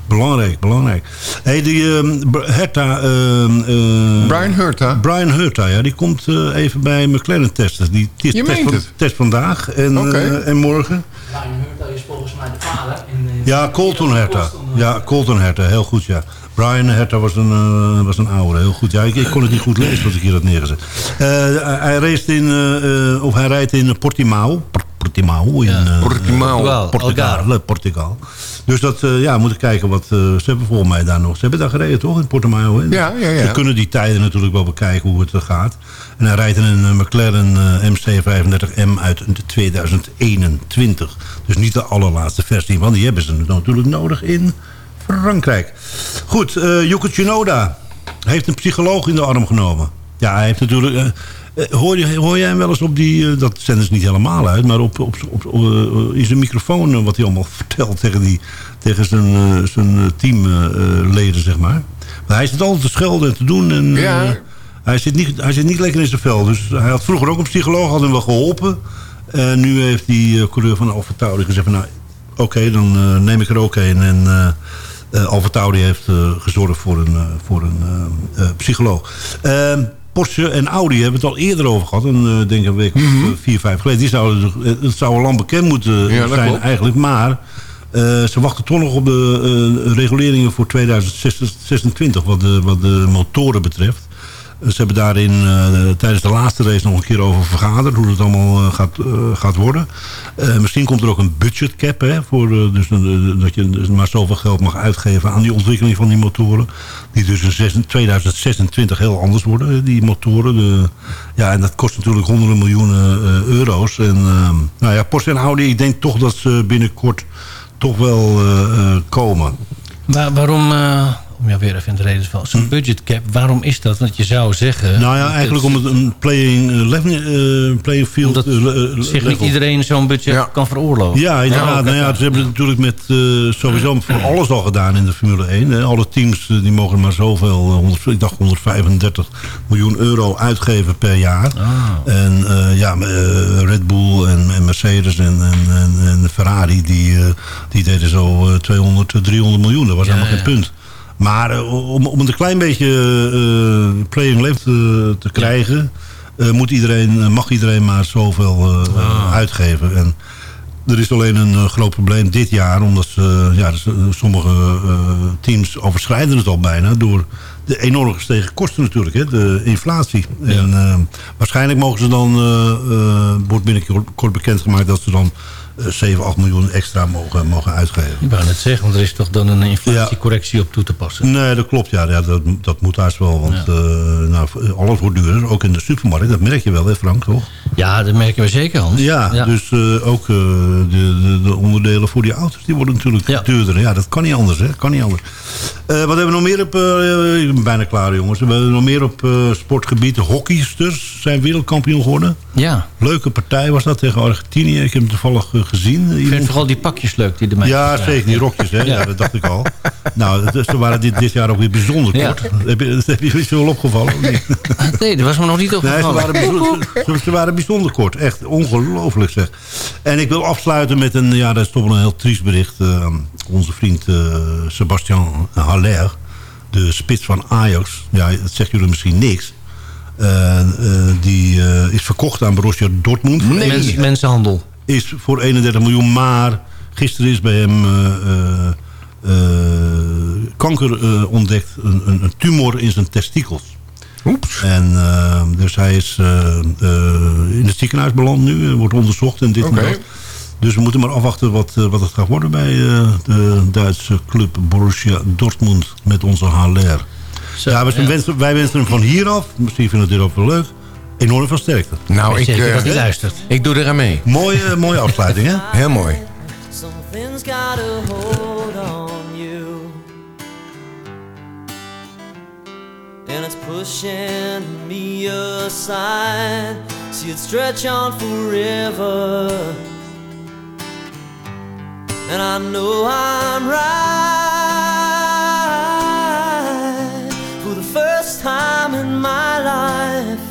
belangrijk, belangrijk. Hey, die ehm, Herta... ehm, eh, Brian Herta? Brian Herta, ja, die komt eh, even bij McLaren testen. Die test, Je test, meent van- het? test vandaag en, eh, en morgen. Ryan Hurta is volgens mij de vader. En, Ja, Colton Herta. Ja, Colton Herta, heel goed, ja. Brian Herta was een, was een oude, heel goed. Ja, ik, ik kon het niet goed lezen wat ik hier had neergezet. Eh, hij, race in, of hij rijdt in Portimao. Portimao in Portimao. Portugal. Portugal. Dus dat, eh, ja, moet ik kijken wat... eh, ze hebben volgens mij daar nog... Ze hebben daar gereden, toch? In Portimao. hè? Ja, ja, ja. Ze kunnen die tijden natuurlijk wel bekijken hoe het eh, gaat. En hij rijdt in een eh, McLaren eh, MC35M uit 2021. Dus niet de allerlaatste versie, want die hebben ze natuurlijk nodig in Frankrijk. Goed, eh Yuki Tsunoda heeft een psycholoog in de arm genomen. Ja, hij heeft natuurlijk... eh, hoor, je, hoor jij hem wel eens op die... eh, dat zenden ze niet helemaal uit... maar op, op, op, op, eh, in zijn microfoon... wat hij allemaal vertelt tegen, die, tegen zijn, zijn teamleden, zeg maar. Maar hij zit altijd te schelden en te doen. En, Ja. hij, zit niet, hij zit niet lekker in zijn vel. Dus hij had vroeger ook een psycholoog, had hem wel geholpen. En nu heeft die coureur van Alfa Tauri gezegd... van, nou, oké, dan neem ik er ook een. En eh, Alfa Tauri heeft gezorgd voor een, voor een psycholoog. Porsche en Audi hebben het al eerder over gehad. Een, eh, denk een week of eh, vier, vijf geleden. Die zouden, eh, het zou al lang bekend moeten Ja, zijn klopt. eigenlijk. Maar ze wachten toch nog op de reguleringen voor 2026. Wat de, wat de motoren betreft. Ze hebben daarin eh, tijdens de laatste race nog een keer over vergaderd. Hoe het allemaal eh, gaat, eh, gaat worden. Misschien komt er ook een budgetcap. Hè, voor, dus, dat je dus maar zoveel geld mag uitgeven aan die ontwikkeling van die motoren. Die dus in zes- 2026 heel anders worden. Die motoren. De, ja, en dat kost natuurlijk honderden miljoenen euro's. En, eh, nou ja, Porsche en Audi, ik denk toch dat ze binnenkort toch wel komen. Waar- waarom, om jou weer even in de reden te vallen, zo'n budgetcap, waarom is dat? Want je zou zeggen... Nou ja, eigenlijk om het een playing, eh, level, eh, playing field Omdat eh, zich niet iedereen zo'n budget kan veroorloven. Ja, inderdaad. Ja, nou ja, ze hebben het natuurlijk met eh, sowieso voor alles al gedaan in de Formule 1. Hè. Alle teams die mogen maar zoveel, eh, 100, ik dacht 135 miljoen euro uitgeven per jaar. En eh, ja, Red Bull en, en Mercedes en, en, en, en Ferrari, die, eh, die deden zo eh, 200, 300 miljoen. Dat was Ja, helemaal ja. geen punt. Maar eh, om, om het een klein beetje eh, playing level te, te krijgen... eh, moet iedereen, eh, mag iedereen maar zoveel eh, Ah. uitgeven. En er is alleen een eh, groot probleem dit jaar... omdat ze, ja, dus, eh, sommige eh, teams overschrijden het al bijna... door de enorm gestegen kosten natuurlijk, hè, de inflatie. En eh, waarschijnlijk mogen ze dan... eh, eh, wordt binnenkort bekendgemaakt dat ze dan... eh, 7, 8 miljoen extra mogen, mogen uitgeven. Ik wou net zeggen, want er is toch dan een inflatiecorrectie op toe te passen. Nee, dat klopt. Ja, ja dat, dat moet haast wel. Want eh, nou, alles wordt duurder. Ook in de supermarkt. Dat merk je wel, hè Frank, toch? Ja, dat merken we zeker, Hans. Ja, dus eh, ook eh, de, de, de onderdelen voor die auto's... die worden natuurlijk duurder. Ja, dat kan niet anders, hè. Kan niet anders. Wat hebben we nog meer op... ik ben bijna klaar, jongens. We hebben nog meer op sportgebied. Hockeysters zijn wereldkampioen geworden. Ja. Leuke partij was dat tegen Argentinië. Ik heb hem toevallig gezien. Ik vind vooral die pakjes leuk die de meisjes Ja, dragen. zeker. Die rokjes, hè? Ja. dat dacht ik al. Nou, ze waren dit, dit jaar ook weer bijzonder Ja. kort. Heb je, dat heb je opgevallen? Nee, dat was me nog niet Nee, ze opgevallen. waren, bijzonder, ze, ze waren bijzonder kort. Echt ongelooflijk zeg. En ik wil afsluiten met een... Ja, dat is toch wel een heel triest bericht. Eh, onze vriend eh, Sebastian Haller. De spits van Ajax. Ja, dat zegt jullie misschien niks. Eh, die is verkocht aan Borussia Dortmund. Mens- 31 mensenhandel. Is voor 31 miljoen. Maar gisteren is bij hem... eh, eh, eh, kanker eh, ontdekt. Een, een, een tumor in zijn testikels. En eh, dus hij is eh, eh, in het ziekenhuis beland nu. wordt onderzocht en dit Oké. en dat. Dus we moeten maar afwachten wat, wat het gaat worden bij eh, de Duitse club Borussia Dortmund met onze Haller. ja, wij, ja. wensen, wij wensen hem van hier af, misschien vinden we dit ook wel leuk, enorm veel sterkte. Nou, ik, Zeker eh, dat hij luistert. ik doe eraan mee. Mooie, mooie afsluiting, hè? Heel mooi. Something's got a hold on you. And it's pushing me aside. See it stretch on forever. And I know I'm right for the first time in my life.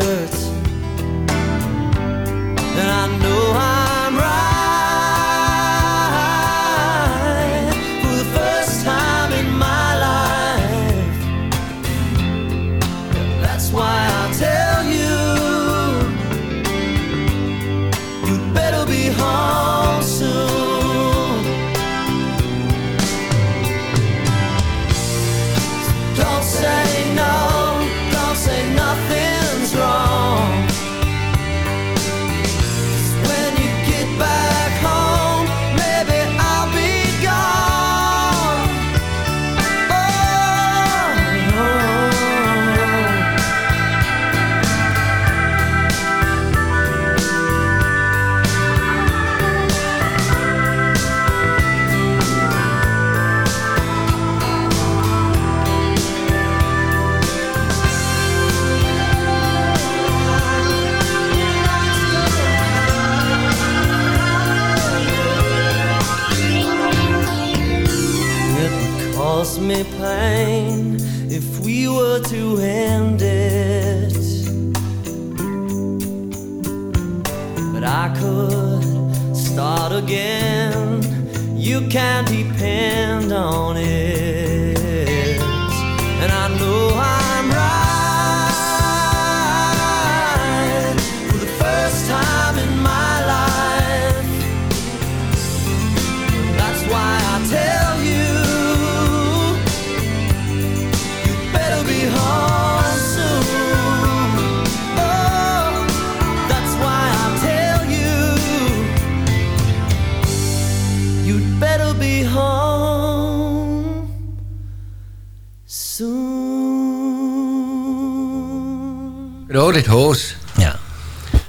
Oh, dit hoos. Ja.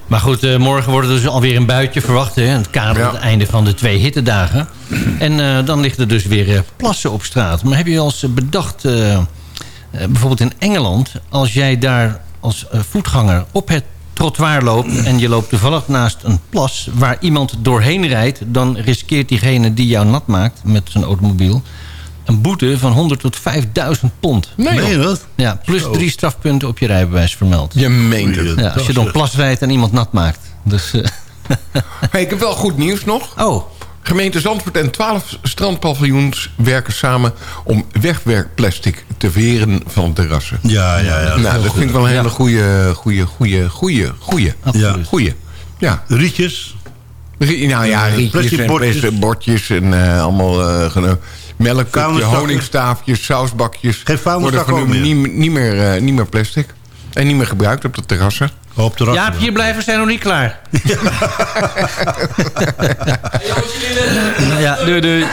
Maar goed, eh, morgen wordt er dus alweer een buitje verwacht. Hè, in het kader van het einde van de twee hittedagen. En eh, dan ligt er dus weer eh, plassen op straat. Maar heb je al eens bedacht... bijvoorbeeld in Engeland... als jij daar als voetganger op het trottoir loopt... en je loopt toevallig naast een plas waar iemand doorheen rijdt... dan riskeert diegene die jou nat maakt met zijn automobiel... een boete van 100 tot 5000 pond. Nee, Meen je dat? Ja, plus Zo. drie strafpunten op je rijbewijs vermeld. Je meent het. Ja, als je dan plas rijdt en iemand nat maakt. Dus, eh, Hey, ik heb wel goed nieuws nog. Oh. Gemeente Zandvoort en 12 strandpaviljoens werken samen... om wegwerkplastic te veren van terrassen. Ja, ja, ja. Nou, dat vind ik wel een hele goede, goede, goede, goede, goede. Ja. Goeie. Ja. Rietjes. Rie- nou ja, rietjes en bordjes. plastic bordjes en eh, allemaal eh Vuilniszakken. honingstaafjes, sausbakjes. Worden van nu meer? niet, niet, meer, eh, niet meer plastic. En niet meer gebruikt op de terrassen. Op de Jaap, hier blijven, zijn nog niet klaar. ja, doei, doei.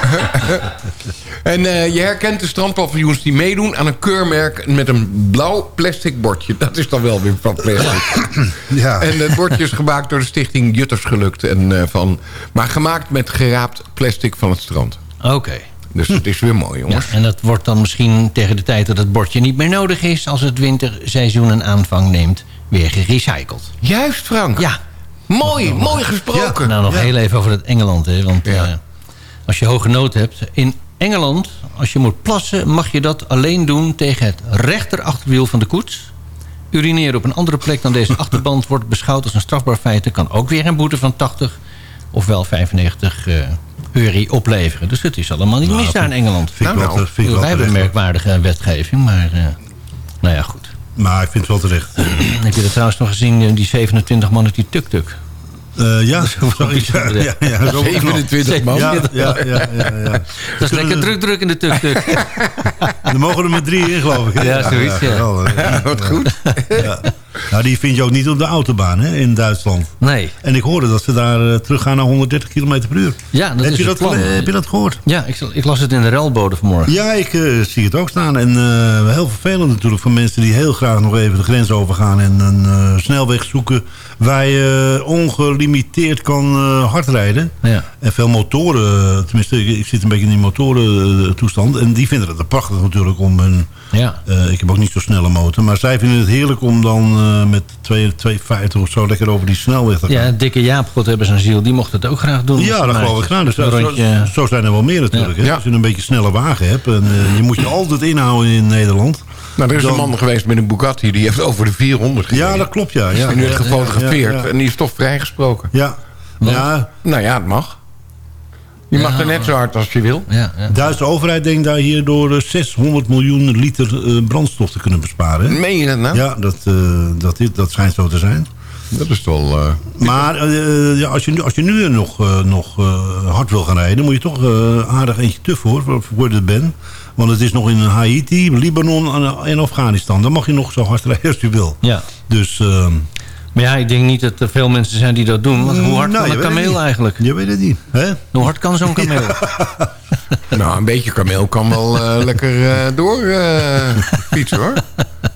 En eh, je herkent de strandpaviljoens die meedoen aan een keurmerk met een blauw plastic bordje. Dat is dan wel weer van plastic. Ja. En het bordje is gemaakt door de stichting Jutters Gelukt. En, eh, van, maar gemaakt met geraapt plastic van het strand. Oké. Dus het is weer mooi, Ja, jongens. en dat wordt dan misschien tegen de tijd dat het bordje niet meer nodig is... als het winterseizoen een aanvang neemt, weer gerecycled. Juist, Frank. Ja. Mooi, mooi gesproken. Nou, nog Ja. heel even over het Engeland. Hè, want eh, als je hoge nood hebt... In Engeland, als je moet plassen... mag je dat alleen doen tegen het rechterachterwiel van de koets. Urineren op een andere plek dan deze achterband... wordt beschouwd als een strafbaar feit. en kan ook weer een boete van 80 ofwel 95 eh euro opleveren. Dus het is allemaal niet Nou, mis daar in Engeland. vind ik wel- nou, vind wij hebben een merkwaardige wetgeving, maar... eh, nou ja, goed. Maar ik vind het wel terecht. Heb je dat trouwens nog gezien, eh, die 27 mannen die tuk-tuk? Eh, ja, sorry. Ja, ja, ja, zo 27 man. Ja, ja, ja, ja. Dat is lekker druk druk in de tuk-tuk. Er mogen er maar drie in, geloof ik. Ja, zoiets. Ja, wat goed. Nou, die vind je ook niet op de autobaan hè, in Duitsland. Nee. En ik hoorde dat ze daar eh, teruggaan naar 130 km per uur. Ja, dat heb, is je dat, plan. heb je dat gehoord? Ja, ik, ik las het in de relbode vanmorgen. Ja, ik eh, zie het ook staan. En eh, heel vervelend natuurlijk voor mensen die heel graag nog even de grens overgaan... en een snelweg zoeken waar je ongelimiteerd kan eh, hard rijden. Ja. En veel motoren, tenminste ik, ik zit een beetje in die motorentoestand... en die vinden het prachtig natuurlijk om hun... Ja. eh, ik heb ook niet zo'n snelle motor, maar zij vinden het heerlijk om dan eh, met 2, 250 of zo lekker over die snelweg te gaan. Ja, dikke Jaap, God hebben zijn ziel, die mocht het ook graag doen. Ja, dat geloof ik graag. Dus Een zo, zo zijn er wel meer natuurlijk. Ja. Hè? Als je een beetje snelle wagen hebt. En, eh, je moet je altijd inhouden in Nederland. Nou, er is Dan- een man geweest met een Bugatti... die heeft over de 400 gereden. Ja, dat klopt, ja. Die ja is nu ja, gefotografeerd ja, ja. en die is toch vrijgesproken. Ja. ja. Nou ja, het mag. Je mag er net zo hard als je wil. Ja, ja. De Duitse overheid denkt daar hierdoor eh, 600 miljoen liter eh, brandstof te kunnen besparen. hè? Meen je dat nou? Ja, dat, eh, dat, is- dat schijnt zo te zijn. Dat is wel... eh, Maar eh, ja, als, je, nu- als je nu nog, eh, nog eh, hard wil gaan rijden... moet je toch eh, aardig eentje te voor, voor het bent. Want het is nog in Haiti, Libanon en- en Afghanistan. Dan mag je nog zo hard rijden als je wil. Ja. Dus... Maar ja, ik denk niet dat er veel mensen zijn die dat doen. Want hoe hard nou, kan je een het kameel eigenlijk? Je weet het niet. Hè? Hoe hard kan zo'n kameel? nou, een beetje kameel kan wel eh, lekker eh, door eh, fietsen, hoor.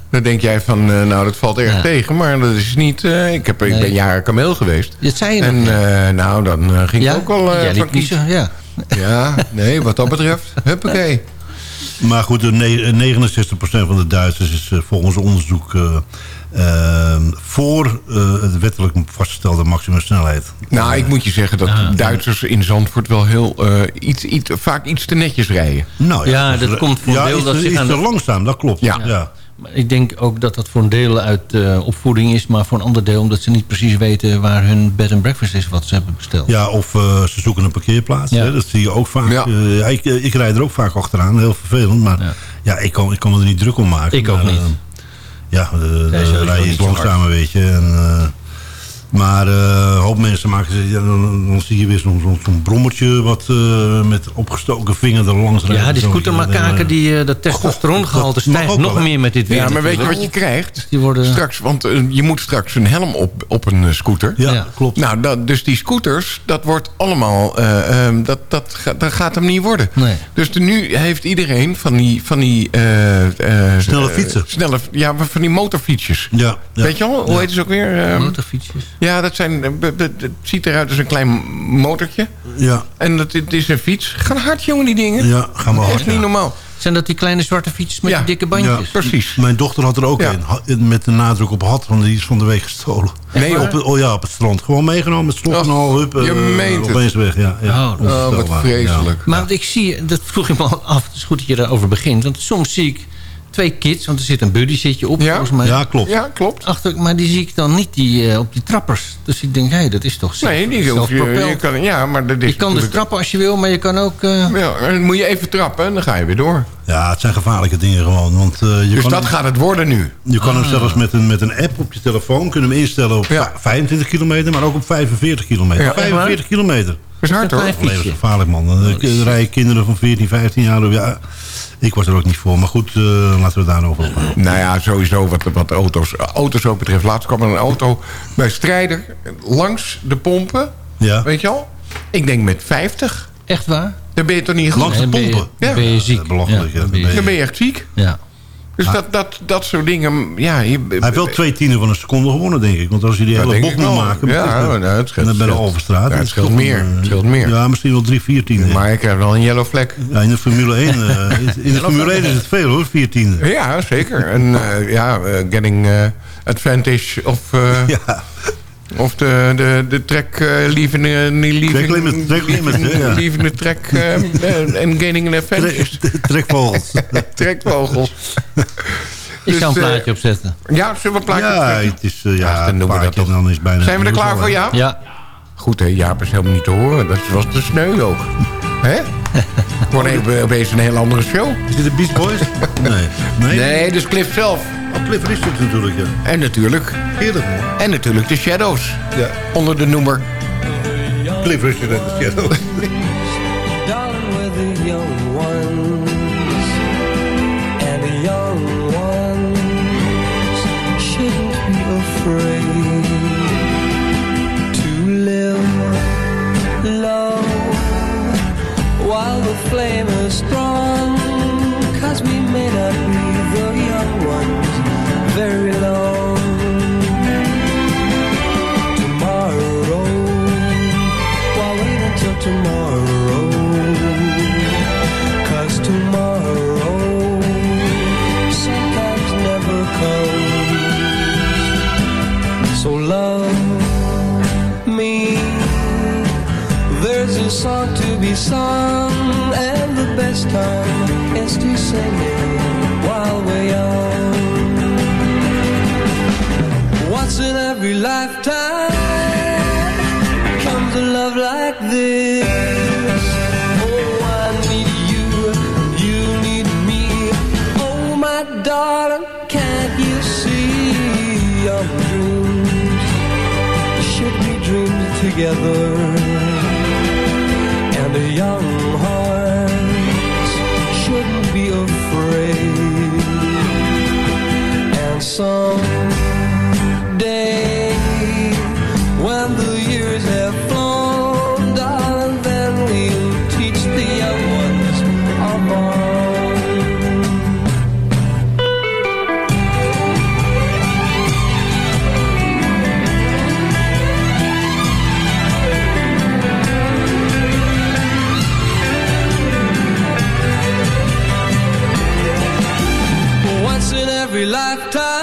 Dan denk jij van, eh, nou, dat valt erg Ja. tegen. Maar dat is niet... eh, ik, heb, ik ben jaren kameel geweest. Dat zei je. En eh, nou, dan ging ja? ik ook al... eh, van niet zo, ja. Ja, nee, wat dat betreft. Huppakee. Maar goed, de ne- 69% van de Duitsers is volgens onderzoek... eh, eh, voor eh, het wettelijk vastgestelde maximumsnelheid. Nou, ik moet je zeggen dat Duitsers in Zandvoort wel heel eh, iets, iets, vaak iets te netjes rijden. Nou Ja, dat komt voor ja, een deel iets dat iets aan te de- langzaam, dat klopt. Ja. ja. Maar ik denk ook dat dat voor een deel uit eh, opvoeding is... maar voor een ander deel omdat ze niet precies weten... waar hun bed and breakfast is wat ze hebben besteld. Ja, of eh, ze zoeken een parkeerplaats. Ja. Hè? Dat zie je ook vaak. Ja. Ja, ik, ik rijd er ook vaak achteraan. Heel vervelend. Maar ja, ik, kan, ik kan me er niet druk om maken. Ik ook Maar, niet. Ja, de, rij is langzamer, weet je. En, eh, maar eh, een hoop mensen maken ze... Ja, dan, dan zie je weer zo'n brommertje... wat eh, met opgestoken vinger er langs rijdt. Ja, die scootermakaken, en, eh, die, eh, dat testosterongehalte stijgt ook nog wel, meer met dit weer. Ja, maar weet je wat je krijgt? Die worden... Straks, want je moet straks een helm op, op een scooter. Ja, Ja. klopt. Nou, dat, dus die scooters, dat wordt allemaal... eh, ehm, dat, dat, dat gaat hem niet worden. Nee. Dus de, nu heeft iedereen van die... Van die eh, eh, Snelle fietsen. snelle, ja, van die motorfietsjes. Ja, ja. Weet je wel? Hoe heet ze ook weer? Ehm, Motorfietsjes. Ja, dat zijn, eh, be- be- het ziet eruit als een klein motortje. Ja, En dat, het is een fiets. Gaan hard, jongen, die dingen. ja, gaan we Dat hard. is niet ja. normaal. Zijn dat die kleine zwarte fietsjes met Ja. die dikke bandjes? Precies. Mijn dochter had er ook Ja. een. Met de nadruk op had, want die is van de week gestolen. Nee, op, het- oh ja, op het strand. Gewoon meegenomen met slot en Och, al. Hup, je eh, meent het. opeens weg. Ja, ja. Oh, dat- Oh, wat vreselijk. Maar wat ik zie, dat vroeg ik me al af. Het is goed dat je daarover begint. Want soms zie ik twee kids, want er zit een buddy zitje op Ja? mij. ja klopt. Ja, klopt. Achter, maar die zie ik dan niet die, eh, op die trappers. Dus ik denk, hé, dat is toch zelf, Nee, die hoef je, kan, ja, maar dat is Je kan dus trappen als je wil, maar je kan ook... eh, Ja, en dan moet je even trappen en dan ga je weer door. Ja, het zijn gevaarlijke dingen gewoon. Want, eh, je Dus kan dat hem, gaat het worden nu. je kan hem zelfs met een, met een app op je telefoon kunnen hem instellen op Ja. va- 25 kilometer, maar ook op 45 kilometer. Ja. 45 kilometer. Dat is hard Dat hoor. is een klein fietsje. Levensgevaarlijk man. Dan eh, rijden kinderen van 14, 15 jaar. Ja, ik was er ook niet voor. Maar goed, eh, laten we het daarover ophouden. Nou ja, sowieso wat, wat auto's, auto's ook betreft. Laatst kwam er een auto bij Strijder langs de pompen. Ja. Weet je al? Ik denk met 50. Echt waar? Dan ben je toch niet goed? Langs de Nee, ben je- pompen. Ja. ben je ziek. Belachelijk, ja. dan ben je- Dan Dan ben je echt ziek. Ja. Dus dat, dat, dat soort dingen... Ja, je, Hij heeft wel twee tienden van een seconde gewonnen, denk ik. Want als hij die hele bocht moet maken... Ja, nou, het scheelt- en dan bij de Overstraat. ja, het dat scheelt meer, een, eh, het scheelt meer. Ja, misschien wel drie, vier tienden. Maar ik heb wel een yellow vlek. Ja, in de Formule 1, eh, in de Formule 1 is het veel hoor, vier tienden. Ja, zeker. En eh, ja, getting advantage of... Ja, Of de, de, de trek uh, leaving, uh, leaving, Track limit, track limit, leaving, ja. leaving the track uh, and gaining an advantage. trekvogels. Trekvogels. Ik zou een Dus, eh, plaatje opzetten. Ja, zullen we een plaatje Ja, opzetten? het is uh, ja, dan doen we plaatje dat en dan is bijna... Zijn we er klaar voor, ja? Jaap? Ja. Goed, hè? Jaap is helemaal niet te horen. Dat was te sneu ook. Hè? Wordt even opeens een heel andere show. Is dit de Beast Boys? Nee. Nee, Nee, dus Cliff zelf. Oh, Cliff Richard natuurlijk, ja. En natuurlijk. Heerlijk, man. En natuurlijk de Shadows. Ja. Onder de noemer. Cliff Richard en de Shadows. Darling, while the flame is strong. Cause we may not be the young ones very long. Tomorrow, why wait until tomorrow? Cause tomorrow sometimes never comes. So love me. There's a song to be sung, time is to sing it while we're young. Once in every lifetime comes a love like this. Oh, I need you, you need me. Oh, my darling, can't you see our dreams should be dreamed together? someday when the years have flown, darling, then we'll teach the young ones our Once in every lifetime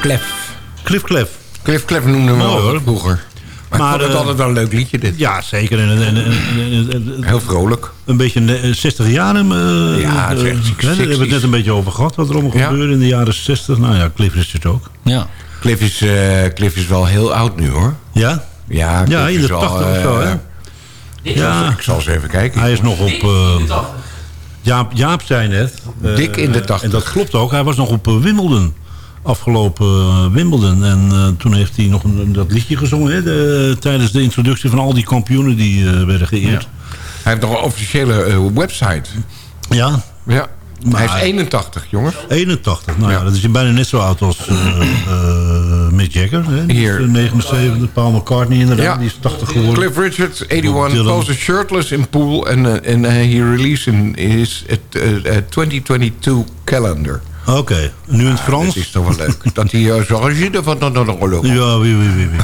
Clef. Cliff Clef. Cliff Clef noemden we Mooi, hoor. vroeger. Maar, Maar, ik vond het eh, altijd wel een leuk liedje dit. Ja, zeker. En, en, en- en- en- Heel vrolijk. Een beetje eh, 60 jaar. eh, Ja, het eh, echt Daar hebben we het net een beetje over gehad. Wat er allemaal Ja. gebeurde in de jaren 60. Nou ja, Cliff is het ook. Ja. Cliff is, eh, Cliff is wel heel oud nu hoor. Ja? Ja, Cliff Ja, in de al, 80 of eh, zo, hè? Ja. Ik zal eens even kijken. Hij is nog op... eh, Jaap, Jaap zei net... eh, Dik in de 80. En dat klopt ook. Hij was nog op eh, Wimbledon. Afgelopen eh, Wimbledon. En eh, toen heeft hij nog een, dat liedje gezongen. Hè, de- tijdens de introductie van al die kampioenen die eh, werden geëerd. Hij heeft nog een officiële eh, website. Ja. Ja. Maar- Hij is 81, jongens. 81. Nou ja, dat is bijna net zo oud als eh eh, Mick Jagger. Hè? Hier. is, eh, 79. Paul McCartney inderdaad. Ja. Die is 80 geworden. Cliff Richards, Bob 81, Dylan. poses shirtless in pool. En en he released in his eh, eh, 2022 calendar. Oké. Nu in het Frans? Dat is toch wel leuk. dat hij uh, zo je van dan nog leuk. Ja, wie, wie, wie, wie.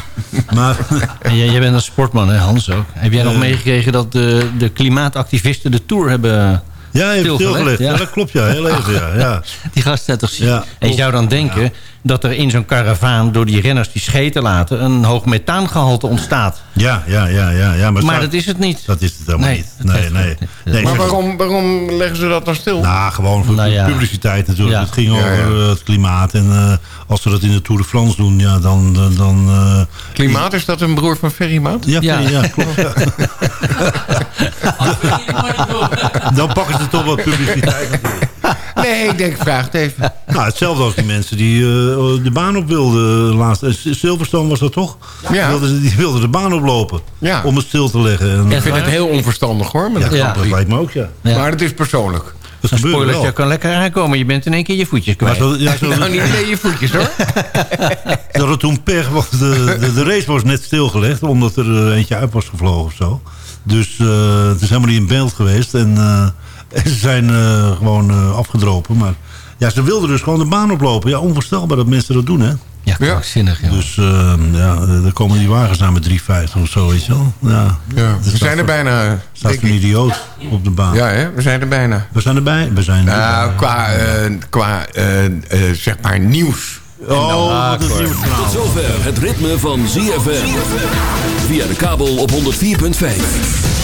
Maar... Jij, jij bent een sportman, hè Hans ook. Heb jij nog meegekregen dat de, de klimaatactivisten de Tour hebben Ja, hij heeft stilgelegd? stilgelegd. Ja. dat klopt, ja. Heel even, ja. ja. Die gast net toch zien. Ja. En je zou dan denken dat er in zo'n karavaan... door die renners die scheten laten... een hoog methaangehalte ontstaat. Ja, ja, ja, ja. ja maar Maar dat is het niet. Dat is het helemaal Nee, niet. Nee, nee. nee maar ze- waarom, waarom leggen ze dat dan stil? Nou, gewoon voor Nou ja. publiciteit natuurlijk. Ja. Het ging Ja, over ja. het klimaat. En eh, als we dat in de Tour de France doen, ja, dan... dan, eh, Klimaat, is dat een broer van Ferry Maat? ja, Ja. ja. klopt. Dan pakken ze toch wat publiciteit natuurlijk. Nee, ik denk, vraag het even. Nou, hetzelfde als die mensen die eh, de baan op wilden. Laatst. eh, Silverstone was dat toch? Ja. Die, wilden, die wilden de baan oplopen. Ja. Om het stil te leggen. En, Ik vind het heel onverstandig hoor. Met ja, Ja. dat lijkt me ook, ja. Ja. Maar het is persoonlijk. Dat Een spoilertje kan lekker aankomen. Je bent in één keer je voetjes Maar kwijt. zo, ja, zo, Nou, niet alleen je voetjes hoor. Ze hadden toen pech, want de, de, de race was net stilgelegd... omdat er eh, eentje uit was gevlogen of zo. Dus eh, het is helemaal niet in beeld geweest. En, eh, en ze zijn eh, gewoon eh, afgedropen. Maar ja, ze wilden dus gewoon de baan oplopen. Ja, onvoorstelbaar dat mensen dat doen, hè. Ja, krankzinnig. Ja. Dus eh, ja, er komen die wagens aan met 350 of zo, weet je wel. Ja, Ja, we zijn er bijna. staat een idioot op de baan. Ja, hè? we zijn er bijna. We zijn erbij. We zijn Nou, erbij. qua, eh, qua zeg maar nieuws. Oh, wat een nieuw verhaal. Tot zover het ritme van ZFM. Via de kabel op 104.5.